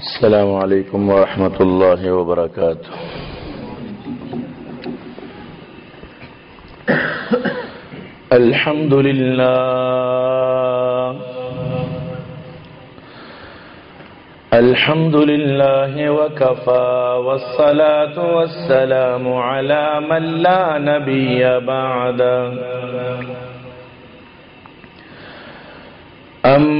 السلام عليكم ورحمة الله وبركاته. الحمد لله. الحمد لله وكفى والصلاة والسلام على من لا نبي بعده. أما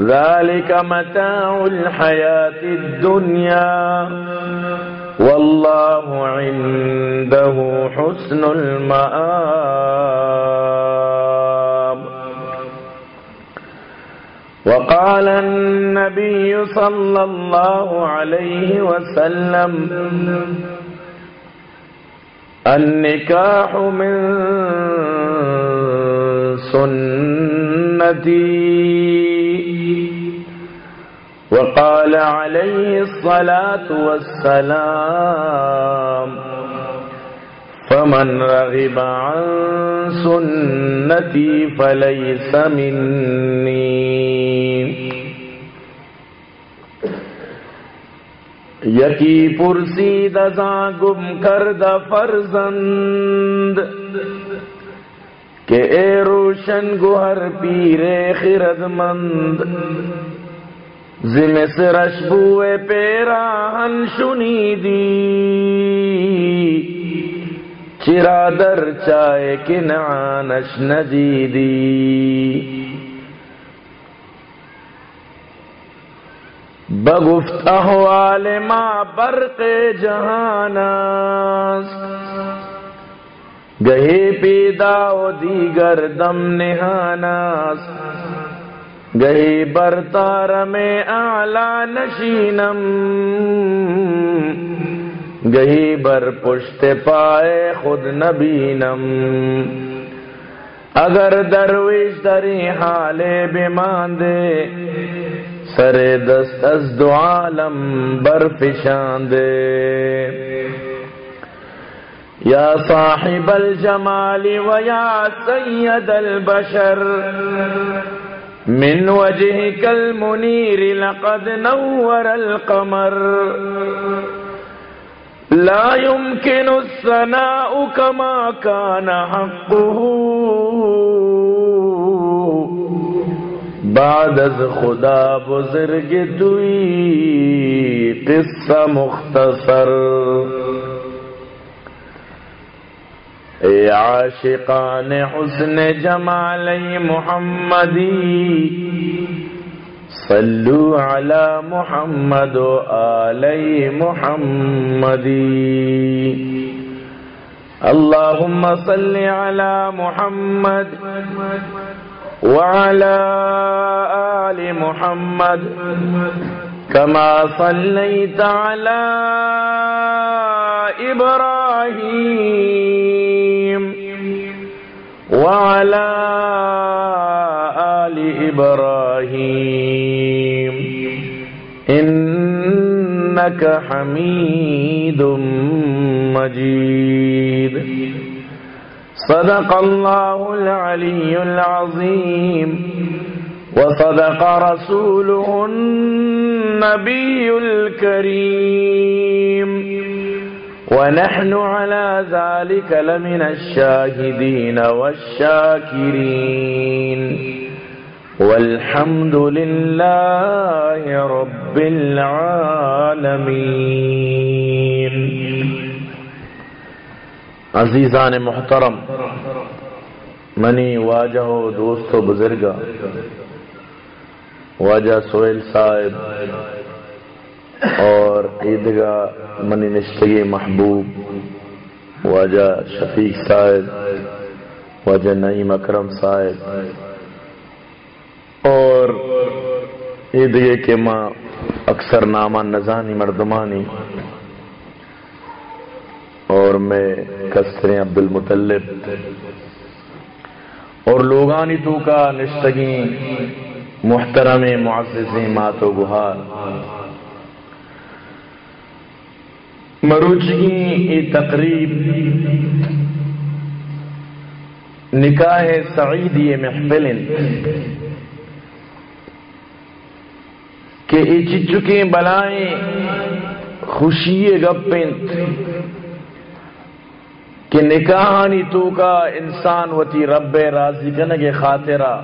ذلك متاع الحياة الدنيا. والله عنده حسن المآب. وقال النبي صلى الله عليه وسلم النكاح من سنتي. وقال عليه الصلاة والسلام، فمن رغب عن سنتي فليس مني. یکی پرسی دزاں گم کردہ فرزند، کہ اے روشن گوہر پیرے خرد مند زم سرش پیرا شنی دی۔ چرا در چائے کنعانش ندیدی بگفت احوال ما برق جہاناس۔ گہے پیدا و دیگر دم نہاناس۔ گہے برتار میں اعلی نشینم گہی بر پشت پائے خود نبینم اگر درویش دری حالے بیماندے سر دست از دو عالم برفشاندے یا صاحب الجمال ویا سید البشر من وجهك المنير لقد نور القمر. لا يمكن الثناء كما كان حقه. بعد از خدا بزرگ دوی قصہ مختصر. اے عاشقان حسن جمالی محمدی، صلو علی محمد و آلی محمدی۔ اللهم صل على محمد وعلى آل محمد۔ كما صليت على إبراهيم وعلى آل إبراهيم. إنك حميد مجيد. صدق الله العلي العظيم. وصدق رسوله النبي الكريم. ونحن على ذلك لمن الشاهدين والشاكرين. والحمد لله رب العالمين. عزیزان محترم، منی واجہ و دوست و بزرگا واجہ سہیل صاحب اور عیدگاہ منی نشتگی محبوب، واجہ شفیق صاحب، واجہ نعیم اکرم صاحب اور عیدگاہ کے ماں اکثر نامہ نزانی مردمانی اور میں کسریں عبد المطلب اور لوگانی تو کا نشتگی محترم معززی مات و گہار مروچگی ای تقریب نکاح سعیدی محفل کہ ای چچکیں بلائیں خوشی گپنت کہ نکاحانی تو کا انسان وتی رب راضی کنگ خاطرہ۔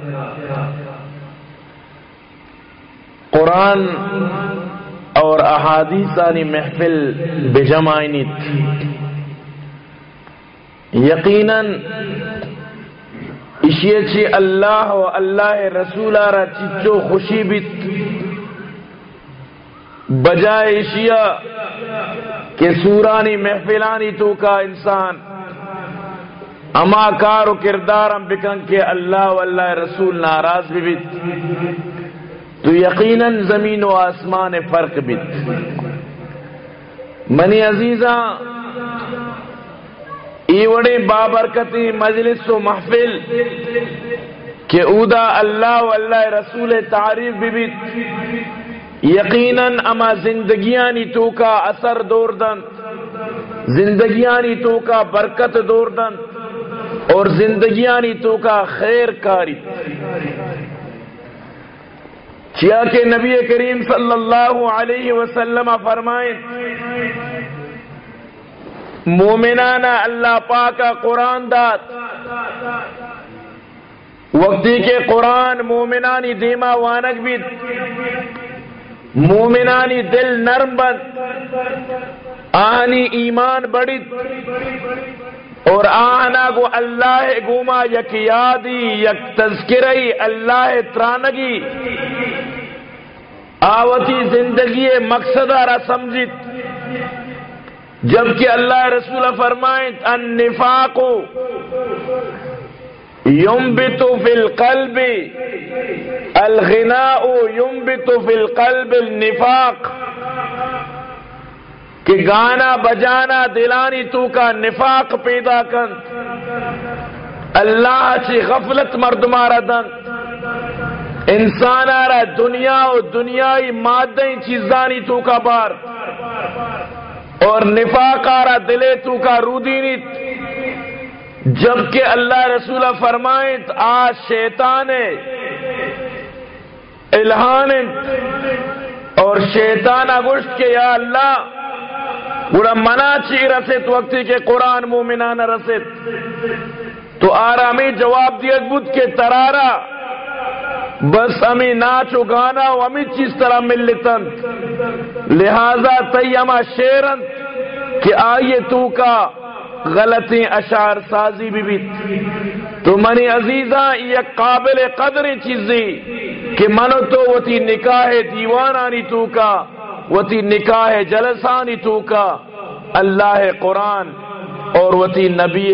قرآن اور احادیثانی محفل بجمائنیت یقیناً اشیچی اللہ و اللہ رسول را چچو خوشی بیت. بجائے اشیاء کہ سورانی محفلانی تو کا انسان اما کار و کردار ہم بکن کہ اللہ و اللہ رسول ناراض بھی بیت. تو یقیناً زمین و آسمان فرق بیت منی عزیزاں، ای وڑے بابرکتی مجلس و محفل کہ اودا اللہ و اللہ رسول تعریف بھی بیت۔ یقیناً اما زندگیانی تو کا اثر دور دن زندگیانی تو کا برکت دور دن اور زندگیانی تو کا خیر کاری۔ چیا کہ نبی کریم صلی اللہ علیہ وسلم فرمائیں مومنانا اللہ پاک قرآن دات وقتی کے قرآن مومنانی دیما وانک بھی مومنانی دل نرم بند، آنی ایمان بڑی اور آنا گو اللہ گوما یک یادی یک تذکرئی اللہ ترانگی۔ آوتی زندگی مقصد را سمجھت۔ جبکہ اللہ رسول فرمائیں، النفاق ينبت في القلب، الغناء ينبت في القلب النفاق۔ کہ گانا بجانا دلانی تو کا نفاق پیدا کن۔ اللہ چی غفلت مرد مارا دن۔ انسان آرہ دنیا و دنیای مادیں چیزانی تو کا بار۔ اور نفاق آرہ دلے تو کا رودینیت جبکہ اللہ رسول فرمائیں آج شیطان الہان اور شیطان اگشت کے یا اللہ گڑا منا چی رسط وقتی کے قرآن مومنان رسط تو آرامی جواب دیا بود کے ترارا۔ بس امی ناچ و گانا و امی چیز طرح مل لہذا تی شیرن کہ آئیے تو کا غلطی اشار سازی بھی بیت۔ تو منی عزیزہ، یہ قابل قدر چیزی کہ منو تو وہ تی نکاح دیوانانی تو کا۔ وتی نکاح جلسانی تو کا اللہ قرآن اور وتی نبی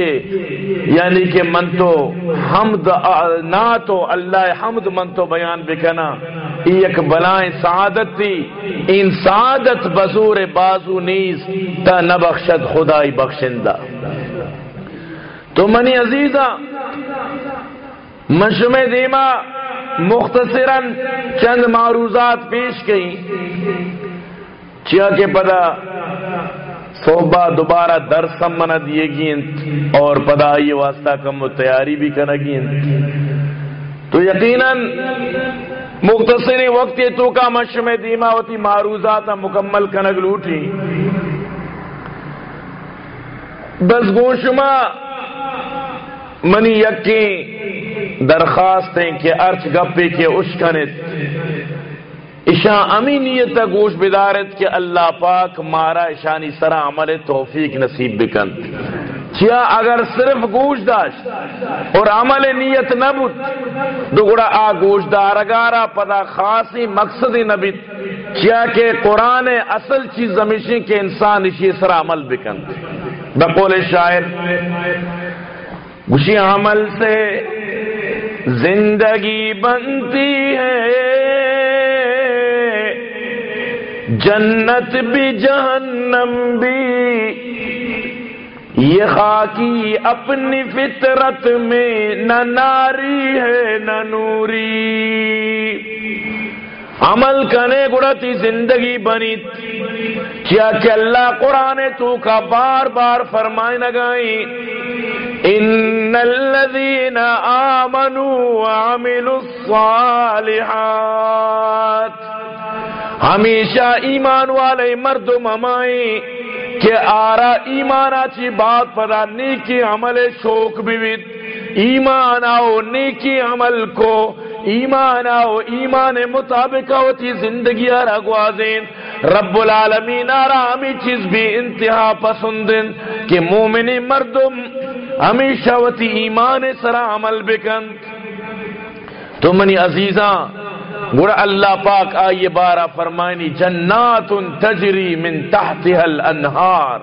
یعنی کہ من تو حمد، نہ تو اللہ حمد، من تو بیان بکنا ایک بلائیں سعادت تھی۔ ان سعادت بزور بازو نیز، تا نبخشد خدائی بخشندہ۔ تو منی عزیزہ مشم دیما مختصراً چند معروضات پیش گئیں۔ چیا کے پدا صوبہ دوبارہ درس منا دیے گی اور پدا یہ واسطہ کم تیاری بھی کرنا گی تو یقیناً مختصر وقت یہ تو کا مشم دیما ہوتی معروضات مکمل کنگ لوٹی۔ بس گوشما منی یقین درخواستیں کہ ارچ گپے کے اشکنت۔ اشا امینیت گوش بدارت کہ اللہ پاک مارا اشانی سرا عمل توفیق نصیب بکن۔ چیا اگر صرف گوش داشت اور عمل نیت نبود دو گڑا آ گوش دارگارا پدا خاصی مقصدی نبید چیا کہ قرآن اصل چیز زمیشی کہ انسان اسی سر عمل بکن۔ بقول شاعر، گوشی عمل سے زندگی بنتی ہے۔ جنت بھی جہنم بھی۔ یہ خاکی اپنی فطرت میں نہ ناری ہے نہ نوری۔ عمل کنے گڑتی زندگی بنی۔ کیا کہ اللہ قرآن تو کا بار بار فرمائے نگائی ان الذین آمنوا وعملوا الصالحات۔ ہمیشہ ایمان والے مرد ممائی کہ آرا ایمان آچی بات پدا نیکی عمل شوق بیوید۔ ایمان آؤ، نیکی عمل کو۔ ایمان آؤ، ایمان مطابق ہوتی زندگی آرا گوازین۔ رب العالمین آرا ہمیں چیز بھی انتہا پسندن کہ مومنی مردم ہمیشہ وتی ایمان سرا عمل بکن۔ تو منی عزیزاں گڑا اللہ پاک آئیے بارہ فرمائنی، جنات تجری من تحتها الانہار۔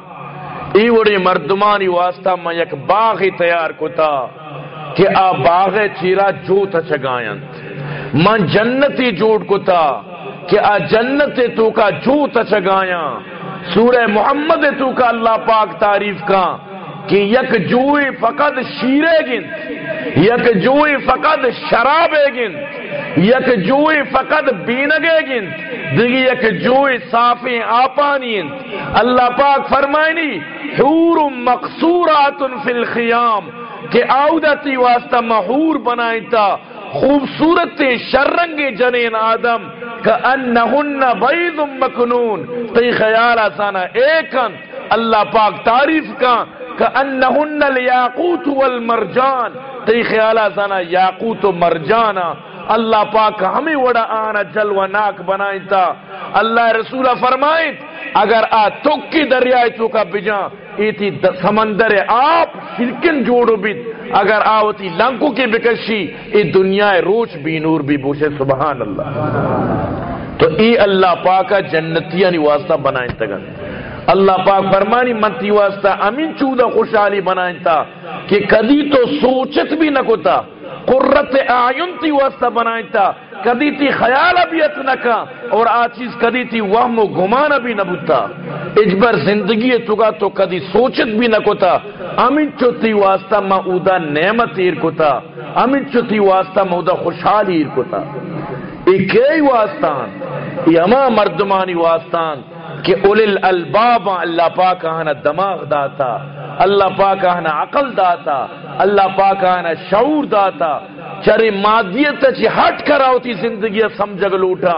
ای وڑی مردمانی واسطہ میں یک باغی تیار کتا کہ آ باغ چیرا جوتا چگائیں من جنتی جوڑ کتا کہ آ جنت تو کا جوتا چگائیں سورہ محمد تو کا اللہ پاک تعریف کا۔ کہ یک جوئی فقط شیرے گن، یک جوئی فقط شرابے گن، یک جوئی فقط بینگے گن، دیگی یک جوئی صافی آپانی اللہ پاک فرمائنی، حور مقصورات فی الخیام، کہ آودتی واسطہ محور بنائیتا خوبصورت شرنگ جنین آدم، کہ انہن بید مکنون۔ تی خیال آسانا، ایکن، اللہ پاک تعریف کا کہ انہن الیاقوت والمرجان. تی خیال آسانا، یاقوت و مرجانا. اللہ پاک ہمیں وڑا آنا جلو ناک بنائیں تا اللہ رسول فرمائیں اگر آ توکی دریائے چوکا بجا، ایتی سمندر آپ شرکن جوڑو بیت. اگر آوتی لنکو کی بکشی، ای دنیا روچ بھی نور بھی بوشے، سبحان اللہ. تو ای اللہ پاکا جنتیانی یعنی واسطہ بنائیں تگن اللہ پاک فرمانی منتی واسطہ، امین چودہ خوشحالی بنائیں تا، کہ کدی تو سوچت بھی نہ کتا قرت آئین تی واسطہ بنائیں تا، کدی تی خیال ابیت نکا اور آ چیز کدی تی وہم و گمان بھی نہ بتا اجبر زندگی چکا تو کدی سوچت بھی نہ کتا۔ امین چو تی واسطہ ما نعمت ایر کتا۔ امین چو تی واسطہ ما اودا خوشحال ایر کتا۔ ایک ای واسطان ای اما مردمانی واسطان کہ اولی الالباب اللہ پاک آنا دماغ داتا، اللہ پاک آنا عقل داتا، اللہ پاک آنا شعور داتا۔ چرے مادیت چی ہٹ کر آوتی زندگی سمجھگ لوٹا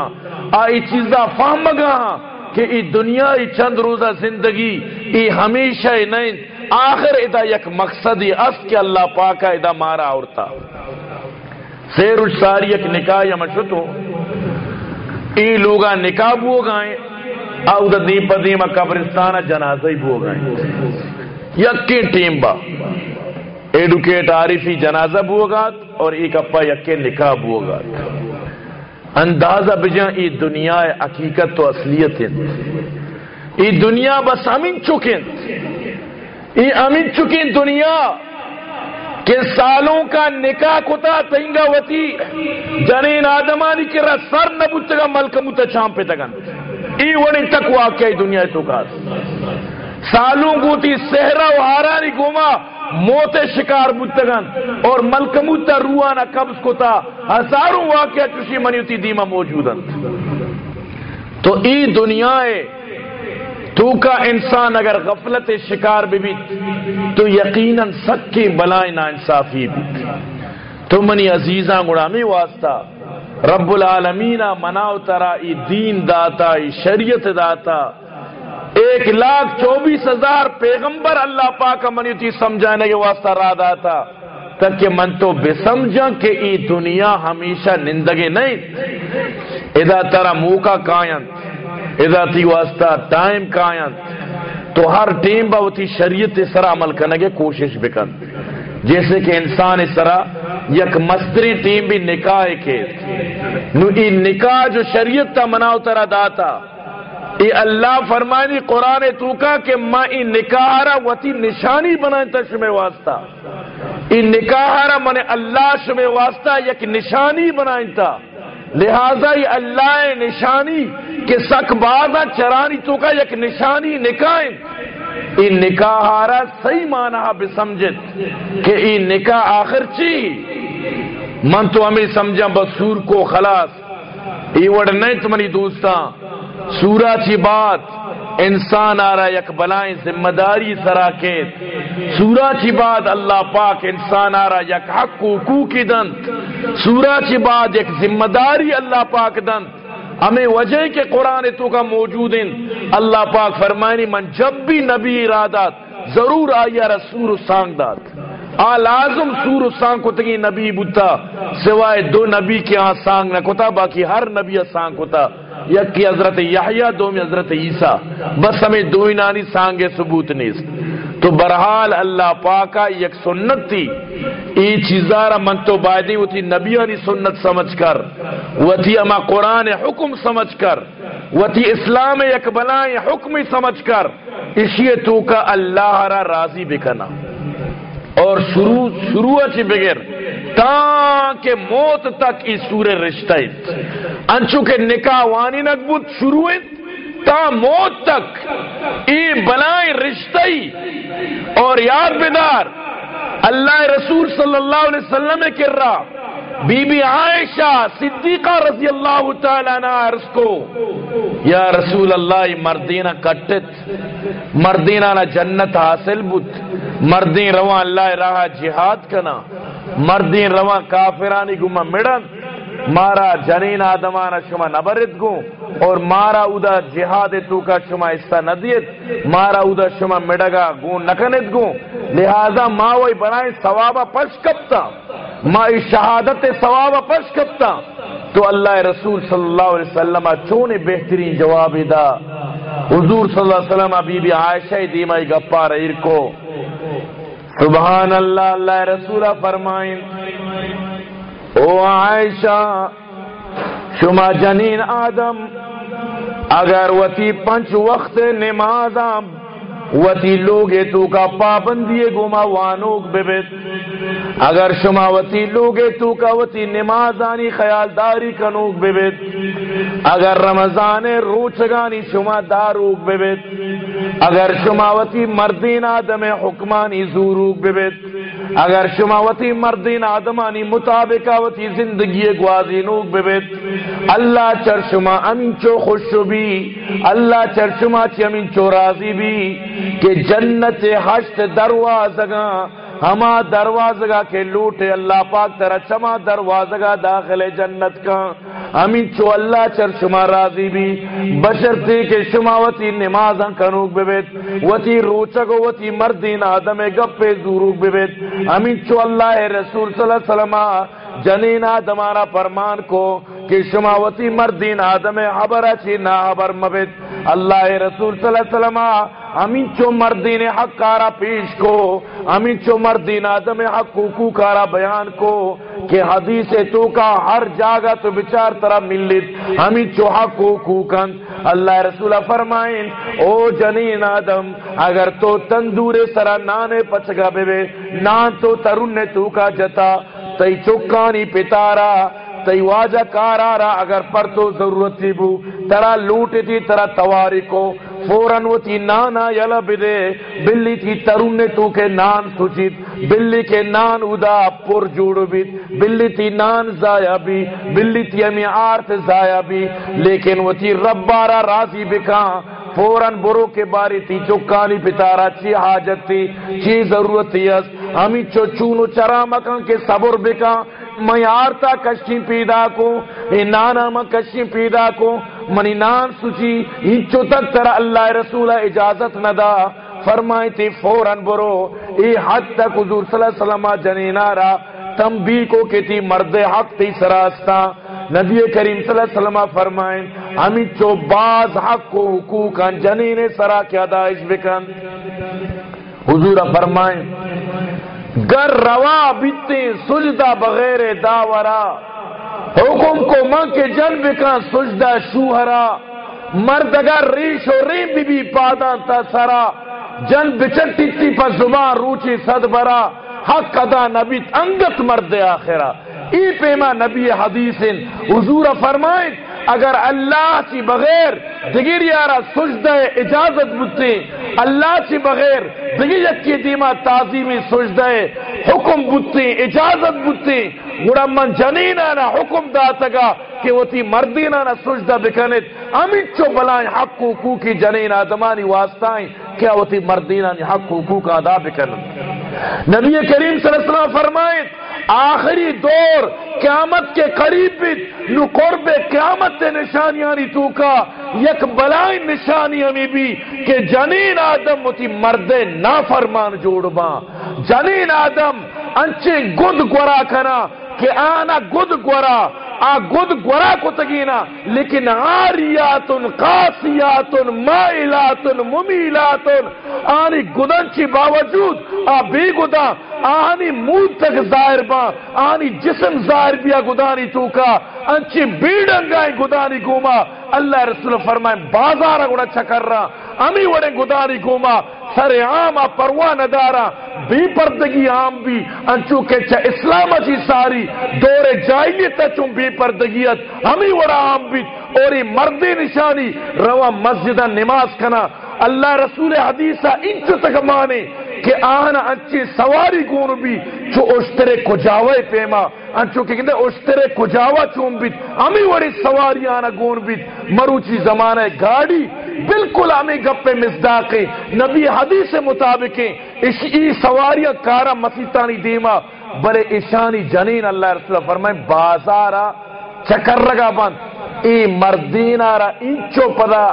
آئی چیزا فہم گا کہ ای دنیا، ای چند روزہ زندگی، ای ہمیشہ ای نہیں آخر ادا یک مقصدی اس کہ اللہ پاک ادا مارا اورتا سیر ساری یک نکاح یا مشتو ای لوگا نکاح بو گائیں۔ او دا دی پدیم قبرستان جنازہ ہی بو گائیں یکی ٹیم با۔ ایڈوکیٹ عارفی جنازہ بو گات اور ایک اپا یکی نکاح بو گات اندازہ بجاں ای دنیا حقیقت تو اصلیت ہے ای دنیا بس امین چکیں۔ ای امین چکیں دنیا کہ سالوں کا نکاح کتا تنگا وتی۔ جنین آدمانی کے سر نبوتگا ملک متا چامپے تگن۔ ای وڑی تک واقعی دنیا تو کاس سالوں گوتی سہرا و ہارانی گوما موت شکار بتگن اور ملکموتا روانا قبض کو تا، ہزاروں واقعہ کسی منیوتی دیما موجودن تو ای دنیا تو کا انسان اگر غفلت شکار بھی بھی تو یقیناً سکی بلائیں نا انصافی بھی تو منی عزیزاں گڑامی واسطہ رب العالمین مناو ترا ای دین داتا، ای شریعت داتا۔ ایک لاکھ چوبیس ہزار پیغمبر اللہ پاک منیتی سمجھانے کے واسطہ را داتا۔ تک کہ من تو بے سمجھا کہ ای دنیا ہمیشہ نندگے نہیں۔ ادا ترا موقع کائن ادا تی واسطہ ٹائم کائن، تو ہر ٹیم با ہوتی شریعت اس طرح عمل کرنے کے کوشش بکن۔ جیسے کہ انسان اس طرح یک مستری ٹیم بھی نکاح کے۔ نو ای نکاح جو شریعت تا مناو ترا داتا۔ ای اللہ فرمانی قرآن تو کا کہ ما ای نکاح را وتی نشانی بنائیں تا شمع واسطہ۔ ای نکاح را من اللہ شمع واسطہ یک نشانی بنائیں تا۔ لہذا ای اللہ نشانی کہ سک بازا چرانی تو کا یک نشانی نکائیں ای نکاح را صحیح معنی بھی سمجھت کہ ای نکاح آخر چی؟ من تو ہمیں سمجھا بسور کو خلاص۔ ای وڑ نہیں تمہاری دوستاں۔ سورہ چی بات انسان آ رہا یک بلائیں ذمہ داری سراکیت سورہ چی بات اللہ پاک انسان آ رہا یک حق حقوقی دنت سورہ چی بات یک ذمہ داری اللہ پاک دنت ہمیں وجہ کے قرآن تو کا موجود ہیں۔ اللہ پاک فرمائنی من جب بھی نبی ارادات، ضرور آیا رسول سانگ دات آ لازم سور سانگ کو تگی نبی بتا سوائے دو نبی کے ہاں سانگ نہ کتا باقی ہر نبی ہاں سانگ کتا یک کی حضرت یحییٰ دومی حضرت عیسیٰ۔ بس ہمیں دو نانی سانگے ثبوت نیست۔ تو برحال اللہ پاکا یک سنت تھی۔ ای چیزارا من تو بائدی وہ تھی نبیانی سنت سمجھ کر۔ وہ تھی اما قرآن حکم سمجھ کر۔ وہ تھی اسلام یک بلائیں حکم سمجھ کر۔ اسی تو کا اللہ را راضی بکنا۔ اور شروع شروع اچھی بغیر تاکہ موت تک اس سورے رشتہ انچو کے نکاح وانی نقبت شروع تا موت تک ای بلائیں رشتہ اور یاد بیدار اللہ رسول صلی اللہ علیہ وسلم کر رہا بی بی عائشہ صدیقہ رضی اللہ تعالیٰ عنہ عرض کو، یا رسول اللہ مردینہ کٹت، مردینہ نہ جنت حاصل بت مردین رواں اللہ راہ جہاد کنا، مردین رواں کافرانی گما مڑن۔ مارا جنین آدمانا شما نبرت گو، اور مارا اودا جہاد تو کا شما حصہ ندیت، مارا اودا شما مڈگا گو نکنت گو۔ لہذا ما وہی بنائیں ثوابہ پش کبتا ما شہادت ثوابہ پش کبتا تو اللہ رسول صلی اللہ علیہ وسلم چون بہترین جواب دا۔ حضور صلی اللہ علیہ وسلم بی بی عائشہ دیمائی گپا رہیر کو سبحان اللہ اللہ رسول فرمائیں۔ او عائشہ، شما جنین آدم، اگر وتی پنچ وقت نماز وتی لوگ تو کا پابندی گما وانوک ببت۔ اگر شما وتی لوگ تو کا وتی نمازانی خیالداری کنوک ببت۔ اگر رمضان روچگانی شما داروک ببت۔ اگر شما وتی مردین آدم حکمانی زوروک ببت۔ اگر شما وتی مردین آدمانی مطابق وتی زندگی گوازی نوک اللہ چر شما امین چو خوش بھی اللہ چر شما چی امین چو راضی بھی کہ جنت ہشت دروازگاں ہما دروازگا کے لوٹے اللہ پاک ترا چما دروازگا داخل جنت کا۔ امین چو اللہ چر شما راضی بھی۔ بشرتی کے شما وتی نماز کنوک ببیت۔ وتی روچگو وتی مردین آدم گپے زوروک ببیت۔ امین چو اللہ رسول صلی اللہ علیہ وسلم جنین آدمارا فرمان کو کہ شماوتی مردین آدم حبر اچھی نا حبر مبت اللہ رسول صلی اللہ علیہ وسلم امین چو مردین حق کارا پیش کو، امین چو مردین آدم حق حقوق کارا بیان کو کہ حدیث تو کا ہر جاگہ تو بچار طرح ملت۔ امین چو حق حقوقن اللہ رسول فرمائیں او جنین آدم، اگر تو تندور سرا نانے پچگا بے بے، نان تو ترن تو کا جتا۔ تی چکانی پتارا تی واجہ کارارا اگر پر تو ضرورت تھی بو، ترا لوٹ تھی ترا تواری کو، فوراً وہ تھی نانا یلا بدے، بلی تھی ترون تو کے نان سچیت بلی کے نان ادا پر جوڑ بیت بلی تھی نان زایا بھی بلی تھی ہمیں آرت زایا بھی لیکن وہ تھی ربارا راضی بکاں فوراً برو کے باری تھی چکانی پتارا، چی حاجت تھی چی ضرورت تھی ہمیں چو چونو چرا مکان کے صبر بکاں میں آرتا کشی پیدا کو، اے نانا ما کشی پیدا کو، منی نان سچی ہنچو تک ترا اللہ رسول اجازت ندا۔ فرمائی تھی، فوراً برو ای حد تک حضور صلی اللہ علیہ وسلم جنینارا تنبی کو کہ تھی مرد حق تھی سراستا۔ نبی کریم صلی اللہ علیہ وسلم فرمائیں ہمیں چو باز حق و حقوق جنین سرا کی ادائش بکن۔ حضور فرمائیں گر روا بیتے سجدہ بغیر داورا، حکم کو من کے جن بکن سجدہ شوہرا، مرد اگر ریش و ریم بی بی پادان تا سرا جن بچٹی تی پر زبان روچی صد برا، حق ادا نبی انگت مرد آخرہ ای پیما نبی حدیث حضور فرمائیں اگر اللہ سے بغیر دگیر یارا سجدہ اجازت بتے اللہ سے بغیر دگیر یکی دیما تعظیمی سجدہ حکم بتے اجازت بتے گڑا من جنین آنا حکم داتگا کہ وہ تی مردین آنا سجدہ بکنت امین چو بلائیں حق حقوقی جنین آدمانی واسطائیں کیا وہ تی مردین آنا حق حقوق ادا بکنت نبی کریم صلی اللہ علیہ وسلم فرمائیں آخری دور قیامت کے قریب بھی نو قرب قیامت نشانیانی تو کا، یک بلائی نشانی ہمیں بھی کہ جنین آدم متی مرد نافرمان جوڑ با جنین آدم انچے گند گورا کنا کہ آنا گد گورا، آ گد گورا کو تگینا، لیکن آریات قاسیات مائلات ممیلات آنی گدن چی باوجود، آ بے گدا، آنی مود تک ظاہر با، آنی جسم ظاہر بیا گدانی تو کا انچی بیڈنگائیں گدانی گوما، اللہ رسول فرمائیں بازارہ گوڑا چکر رہا امی وڑے گدانی گوما سر عام پرواہ ندارا بی پردگی عام بھی۔ انچو کہ چا اسلام چی ساری دور جائلیت چون بی پردگیت۔ ہمیں وڑا عام بھی۔ اور یہ مردی نشانی، روا مسجد نماز کنا۔ اللہ رسول حدیثہ انچو تک مانے کہ آنا انچی سواری گون بھی۔ چو اشترے کجاوے پیما۔ انچو کہ کہتے اشترے کجاوہ چون بیت ہمیں وڑی سواری آنا گون بیت مروچی زمانہ گاڑی بالکل ہمیں گپے مزداقے نبی حدیث مطابق ای سواریاں کارا مسیطانی دیما۔ بلے اشانی جنین اللہ رسول فرمائیں بازارا چکر رگا بند۔ ای مردین آرا انچو پدا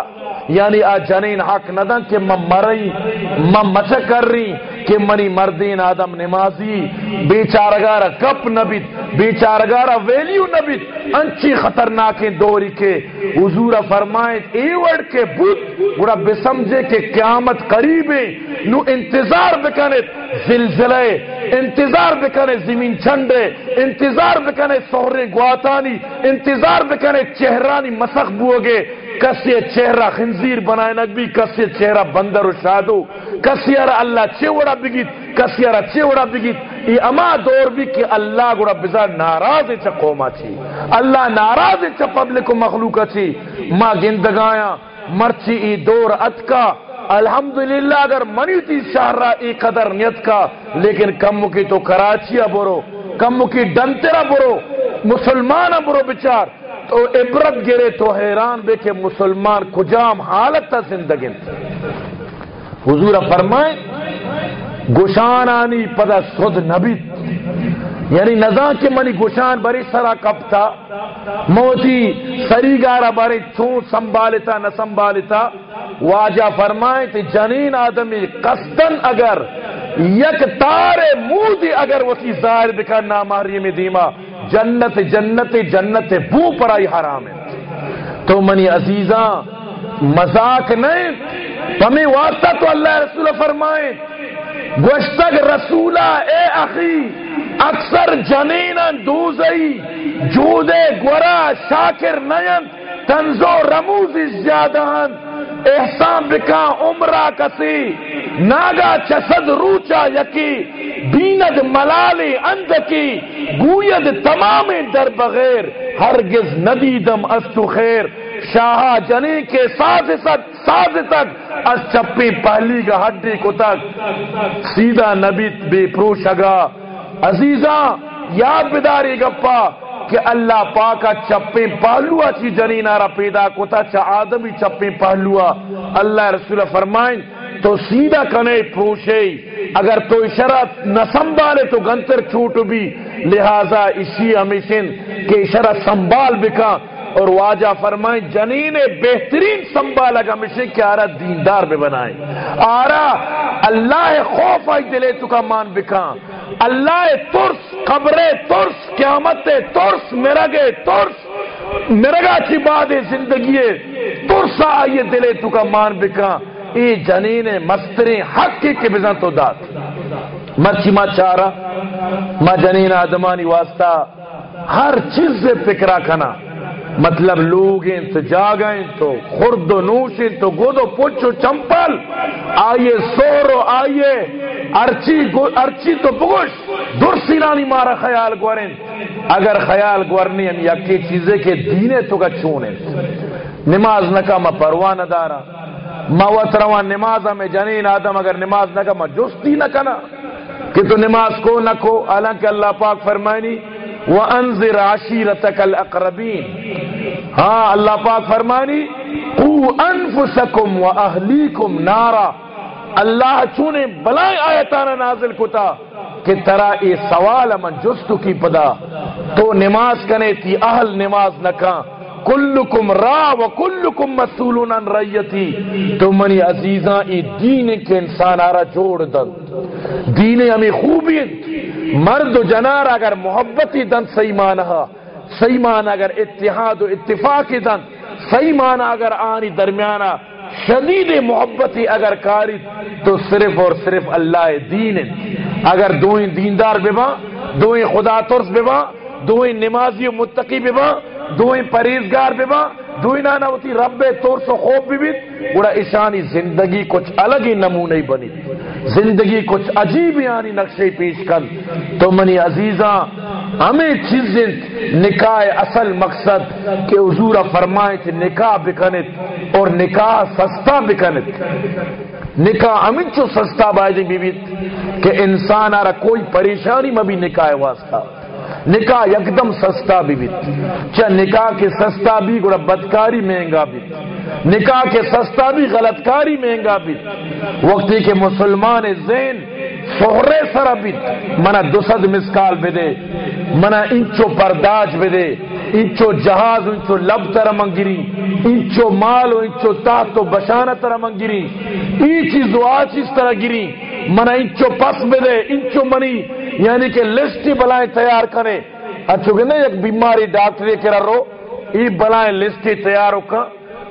یعنی آ جنین حق ندن کہ میں مرئی میں مچ کر رہی کہ منی مردین آدم نمازی. بیچارگارا کپ نبیت بیچارگارا ویلیو نبیت انچی خطرناک دوری کے حضور فرمائے، ایوڑ کے بود، گڑا بسمجھے کہ قیامت قریب ہے نو انتظار بکنت زلزلے، انتظار بکنے زمین چھنڈے انتظار بکنے سہرے گواتانی، انتظار بکنے چہرانی مسخ بوگے کسی چہرہ خنزیر بنائے نگبی کسی چہرہ بندر و شادو کسی اللہ چیوڑا بگیت کسی چیوڑا بگیت۔ ای اما دور بھی کہ اللہ گوڑا بزار ناراض چا قوما چی اللہ ناراض چا پبلک و مخلوق چی ما گندگایا، مرچی ای دور اتکا۔ الحمدللہ اگر منی تی شہرہ ای قدر نیت کا، لیکن کم کی تو کراچی برو کم کی ڈنترا برو مسلمان برو بچار۔ تو عبرت گرے تو حیران بے کہ مسلمان کجام حالت تا زندگی حضور فرمائے گشان آنی پدا سد نبیت یعنی نزان کے منی گشان بری سرا کب تھا۔ موتی سری گارا بری چون سنبھالتا، نہ سنبھالتا۔ واجہ فرمائے تی جنین آدمی قصدن اگر یک تار مودی اگر وسی ظاہر بکا ناماری میں دیما۔ جنت جنت جنت، بو پرائی حرام ہے۔ تو منی عزیزاں، مذاق نہیں تمہیں واسطہ تو اللہ رسول فرمائے۔ گوشتگ رسولہ اے اخی، اکثر جنین دوزئی، جودے گورا، شاکر نین، تنزو رموز زیادہن احسان بکا عمرہ کسی۔ ناگا چسد روچا یکی بیند ملالی اندکی، گوید تمام در بغیر، ہرگز ندیدم استو خیر۔ شاہ جنی کے ساز ساز تک از چپی پہلی گا ہڈی کو تک۔ سیدھا نبیت بے پروشگا عزیزاں، یاد بداری گپا کہ اللہ پاکا چپے پہلوا چی جنینارا پیدا کتا چا آدمی چپے پہلوا اللہ رسول فرمائیں تو سیدھا کنے پروشے اگر تو اشارت نہ سنبھالے تو گنتر چھوٹ بھی۔ لہذا اسی ہمیشن کہ اشارت سنبھال بکا اور واجہ فرمائیں جنین بہترین سنبھال اگر ہمیشن کہ آرہ دیندار میں بنائیں آرہ، اللہ خوف آئی دلے تو کا مان بکا۔ اللہ ترس، قبر ترس، قیامت ترس مرگے ترس، مرگا چی بعد زندگی ترسا آئیے دلے تو کا مان بکا۔ ای جنین مستری حق کی کے بزن تو داد. مرچی ما چارا؟ ما جنین آدمانی واسطہ ہر چیز سے فکرہ کنا مطلب لوگ ہیں تو جاگیں تو خرد و نوش ہیں تو گود و پچ و چمپل. آئیے سورو آئیے ارچی ارچی تو بگوش. در سینانی مارا خیال گورن اگر خیال گورنی ہم یکی چیزیں کہ دینے تو کا چونے نماز نکا ما پروانہ دارا ما وطروان نماز میں جنین آدم اگر نماز نکا ما جستی نکنا. کہ تو نماز کو نہ نکو. حالانکہ اللہ پاک فرمائنی، وَأَنذِرْ عَشِيرَتَكَ الْأَقْرَبِينَ. ہاں اللہ پاک فرمانی قُو أَنفُسَكُمْ وَأَهْلِيكُمْ نَارًا. اللہ چونے بلائیں آیتانا نازل کتا کہ ترا اے سوال من جستو کی پدا. تو نماز کنے تھی اہل نماز نہ نکا. کلکم را و کلکم مسئولون ان ریتی تو منی عزیزاں، ای دین کے انسان آرہ جوڑ دن۔ دین ہمیں خوبی مرد و جنار اگر محبتی دن، صحیح مانا صحیح مانا اگر اتحاد و اتفاقی دن۔ صحیح مانا اگر آنی درمیانہ شدید محبتی اگر کاری، تو صرف اور صرف اللہ دین اگر دوئیں دیندار ببا دوئیں خدا ترس ببا دوئیں نمازی و متقی ببا دوئیں پریزگار ببا دوئیں نانا ہوتی رب ترس و خوب بھی بڑا اشانی زندگی کچھ الگ ہی نمونہ بنی۔ زندگی کچھ عجیب یعنی نقشے پیش کر تو منی عزیزاں، ہمیں چیزیں نکاح اصل مقصد کہ حضور فرمائے کہ نکاح بکنت اور نکاح سستا بکنت۔ نکاح ہمیں چو سستا بائے بیویت کہ انسان آرہ کوئی پریشانی میں بھی نکاح واسطہ۔ نکاح یکدم سستا بھی بھی۔ چاہ نکاح کے سستا بھی گڑا بدکاری مہنگا بھی۔ نکاح کے سستا بھی غلط کاری مہنگا بھی۔ وقتی کے مسلمان زین سہرے سر بھی منا دسد مسکال بے دے، منا انچو پرداج بے دے، انچو جہاز انچو لب تر منگری، انچو مال و انچو تحت و بشانہ تر منگری، ای چیز و آ چیز طرح گری، منا انچو پس بے دے، انچو منی یعنی کہ لسٹی بلائیں تیار کریں۔ اچھو کہ نہیں ایک بیماری ڈاکٹری کرا رو، ای بلائیں لسٹی تیار ہوکا،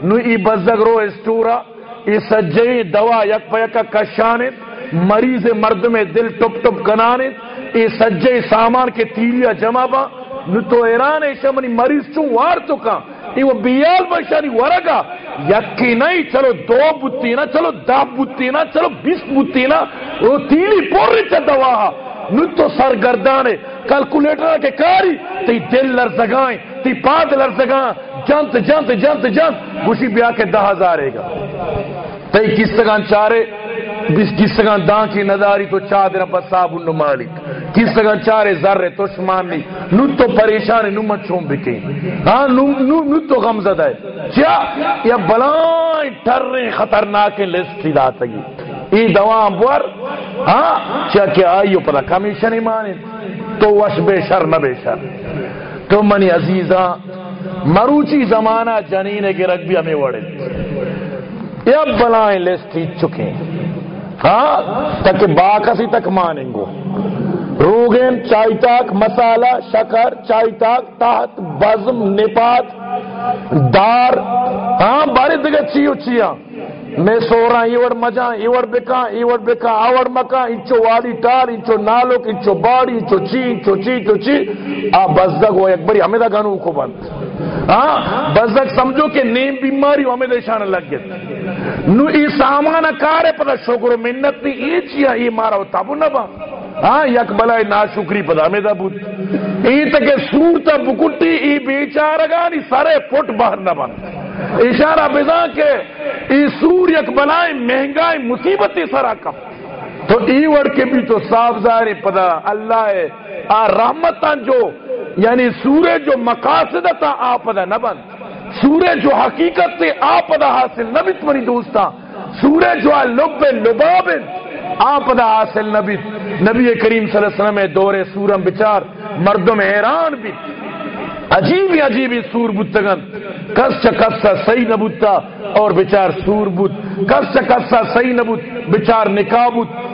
نو ای بزگ رو اسٹورا ای سجئی دوا یک پا یکا کشانت مریض مرد میں دل ٹپ ٹپ کنانت ای سجئی سامان کے تیلیا جمع با، نو تو ایران ایشا منی مریض چون وار تو کا ای وہ بیال بشانی ورگا، یکی نہیں، چلو دو بوتی نا، چلو دا بوتی نا، چلو بیس بوتی نا، وہ تیلی پوری چا دوا نو تو سرگردانے کلکولیٹر کے کاری، تی دل لرزگائیں، تی پاد لرزگائیں جنت جنت جنت جنت گوشی بیا کے دہ ہزارے گا۔ تی کس سگان چارے؟ بس کس سگان دان کی نداری تو چادر بس صابن نو مالک کس سگان چارے ذرے تو شمانی نو تو پریشان نو مچھوم بکیں۔ ہاں نو, نو, نو تو غم زدہ ہے۔ کیا؟ یا بلائیں ٹر خطرناک لسٹ تھی داتا گی ای دوام بور ہاں چا کیا آئیو پتا کمیشن ایمانی تو وش بے شر نہ بے شر۔ تو منی عزیزاں مروچی زمانہ جنین کے رگ بھی ہمیں وڑے۔ یا بلائیں لسٹ ہی چکے ہاں؟ تک باکسی تک مانیں گو روگین چائے تاک مسالہ، شکر چائی تاک تحت بزم، نپات، دار ہاں؟ بارے دگا چیو چیاں؟ میں سو رہا ایوڑ مجا ایوڑ بکا ایوڑ بکا آوڑ مکا انچو والی ٹار انچو نالوک انچو باڑی، انچو چی انچو چی انچو چی۔ آ بزدگ ہو ایک بری ہمیں دا گنو کو بند۔ ہاں بزدگ سمجھو کہ نیم بیماری ہمیں دے شان لگ گئے۔ نو، ای سامان کارے پتا شکر و منت نی، ای چیا، ای مارا ہو تابو نبا ہاں یک بلائی ناشکری پدا ہمیں دا بود۔ ای تکے سورتا بکٹی، ای بیچارگا نی سارے پٹ باہر نبا اشارہ بدا کے ای سور یک بلائیں مہنگائی مصیبتی سرا کم۔ تو ای وڑ کے بھی تو صاف ظاہر پدا اللہ ہے، آ رحمتان جو یعنی سورے جو مقاصدتا آ پدا نہ بند۔ سورے جو حقیقت سے آ پدا حاصل نہ بیت منی دوستا سورے جو آ لب لباب آ پدا حاصل نہ بیت نبی کریم صلی اللہ علیہ وسلم دور سورم بچار، مردم حیران بیت عجیب عجیب سور بتگن کس کسا صحیح نہ بتا اور بچار سور بت کس کسا صحیح نہ بت بچار نکاح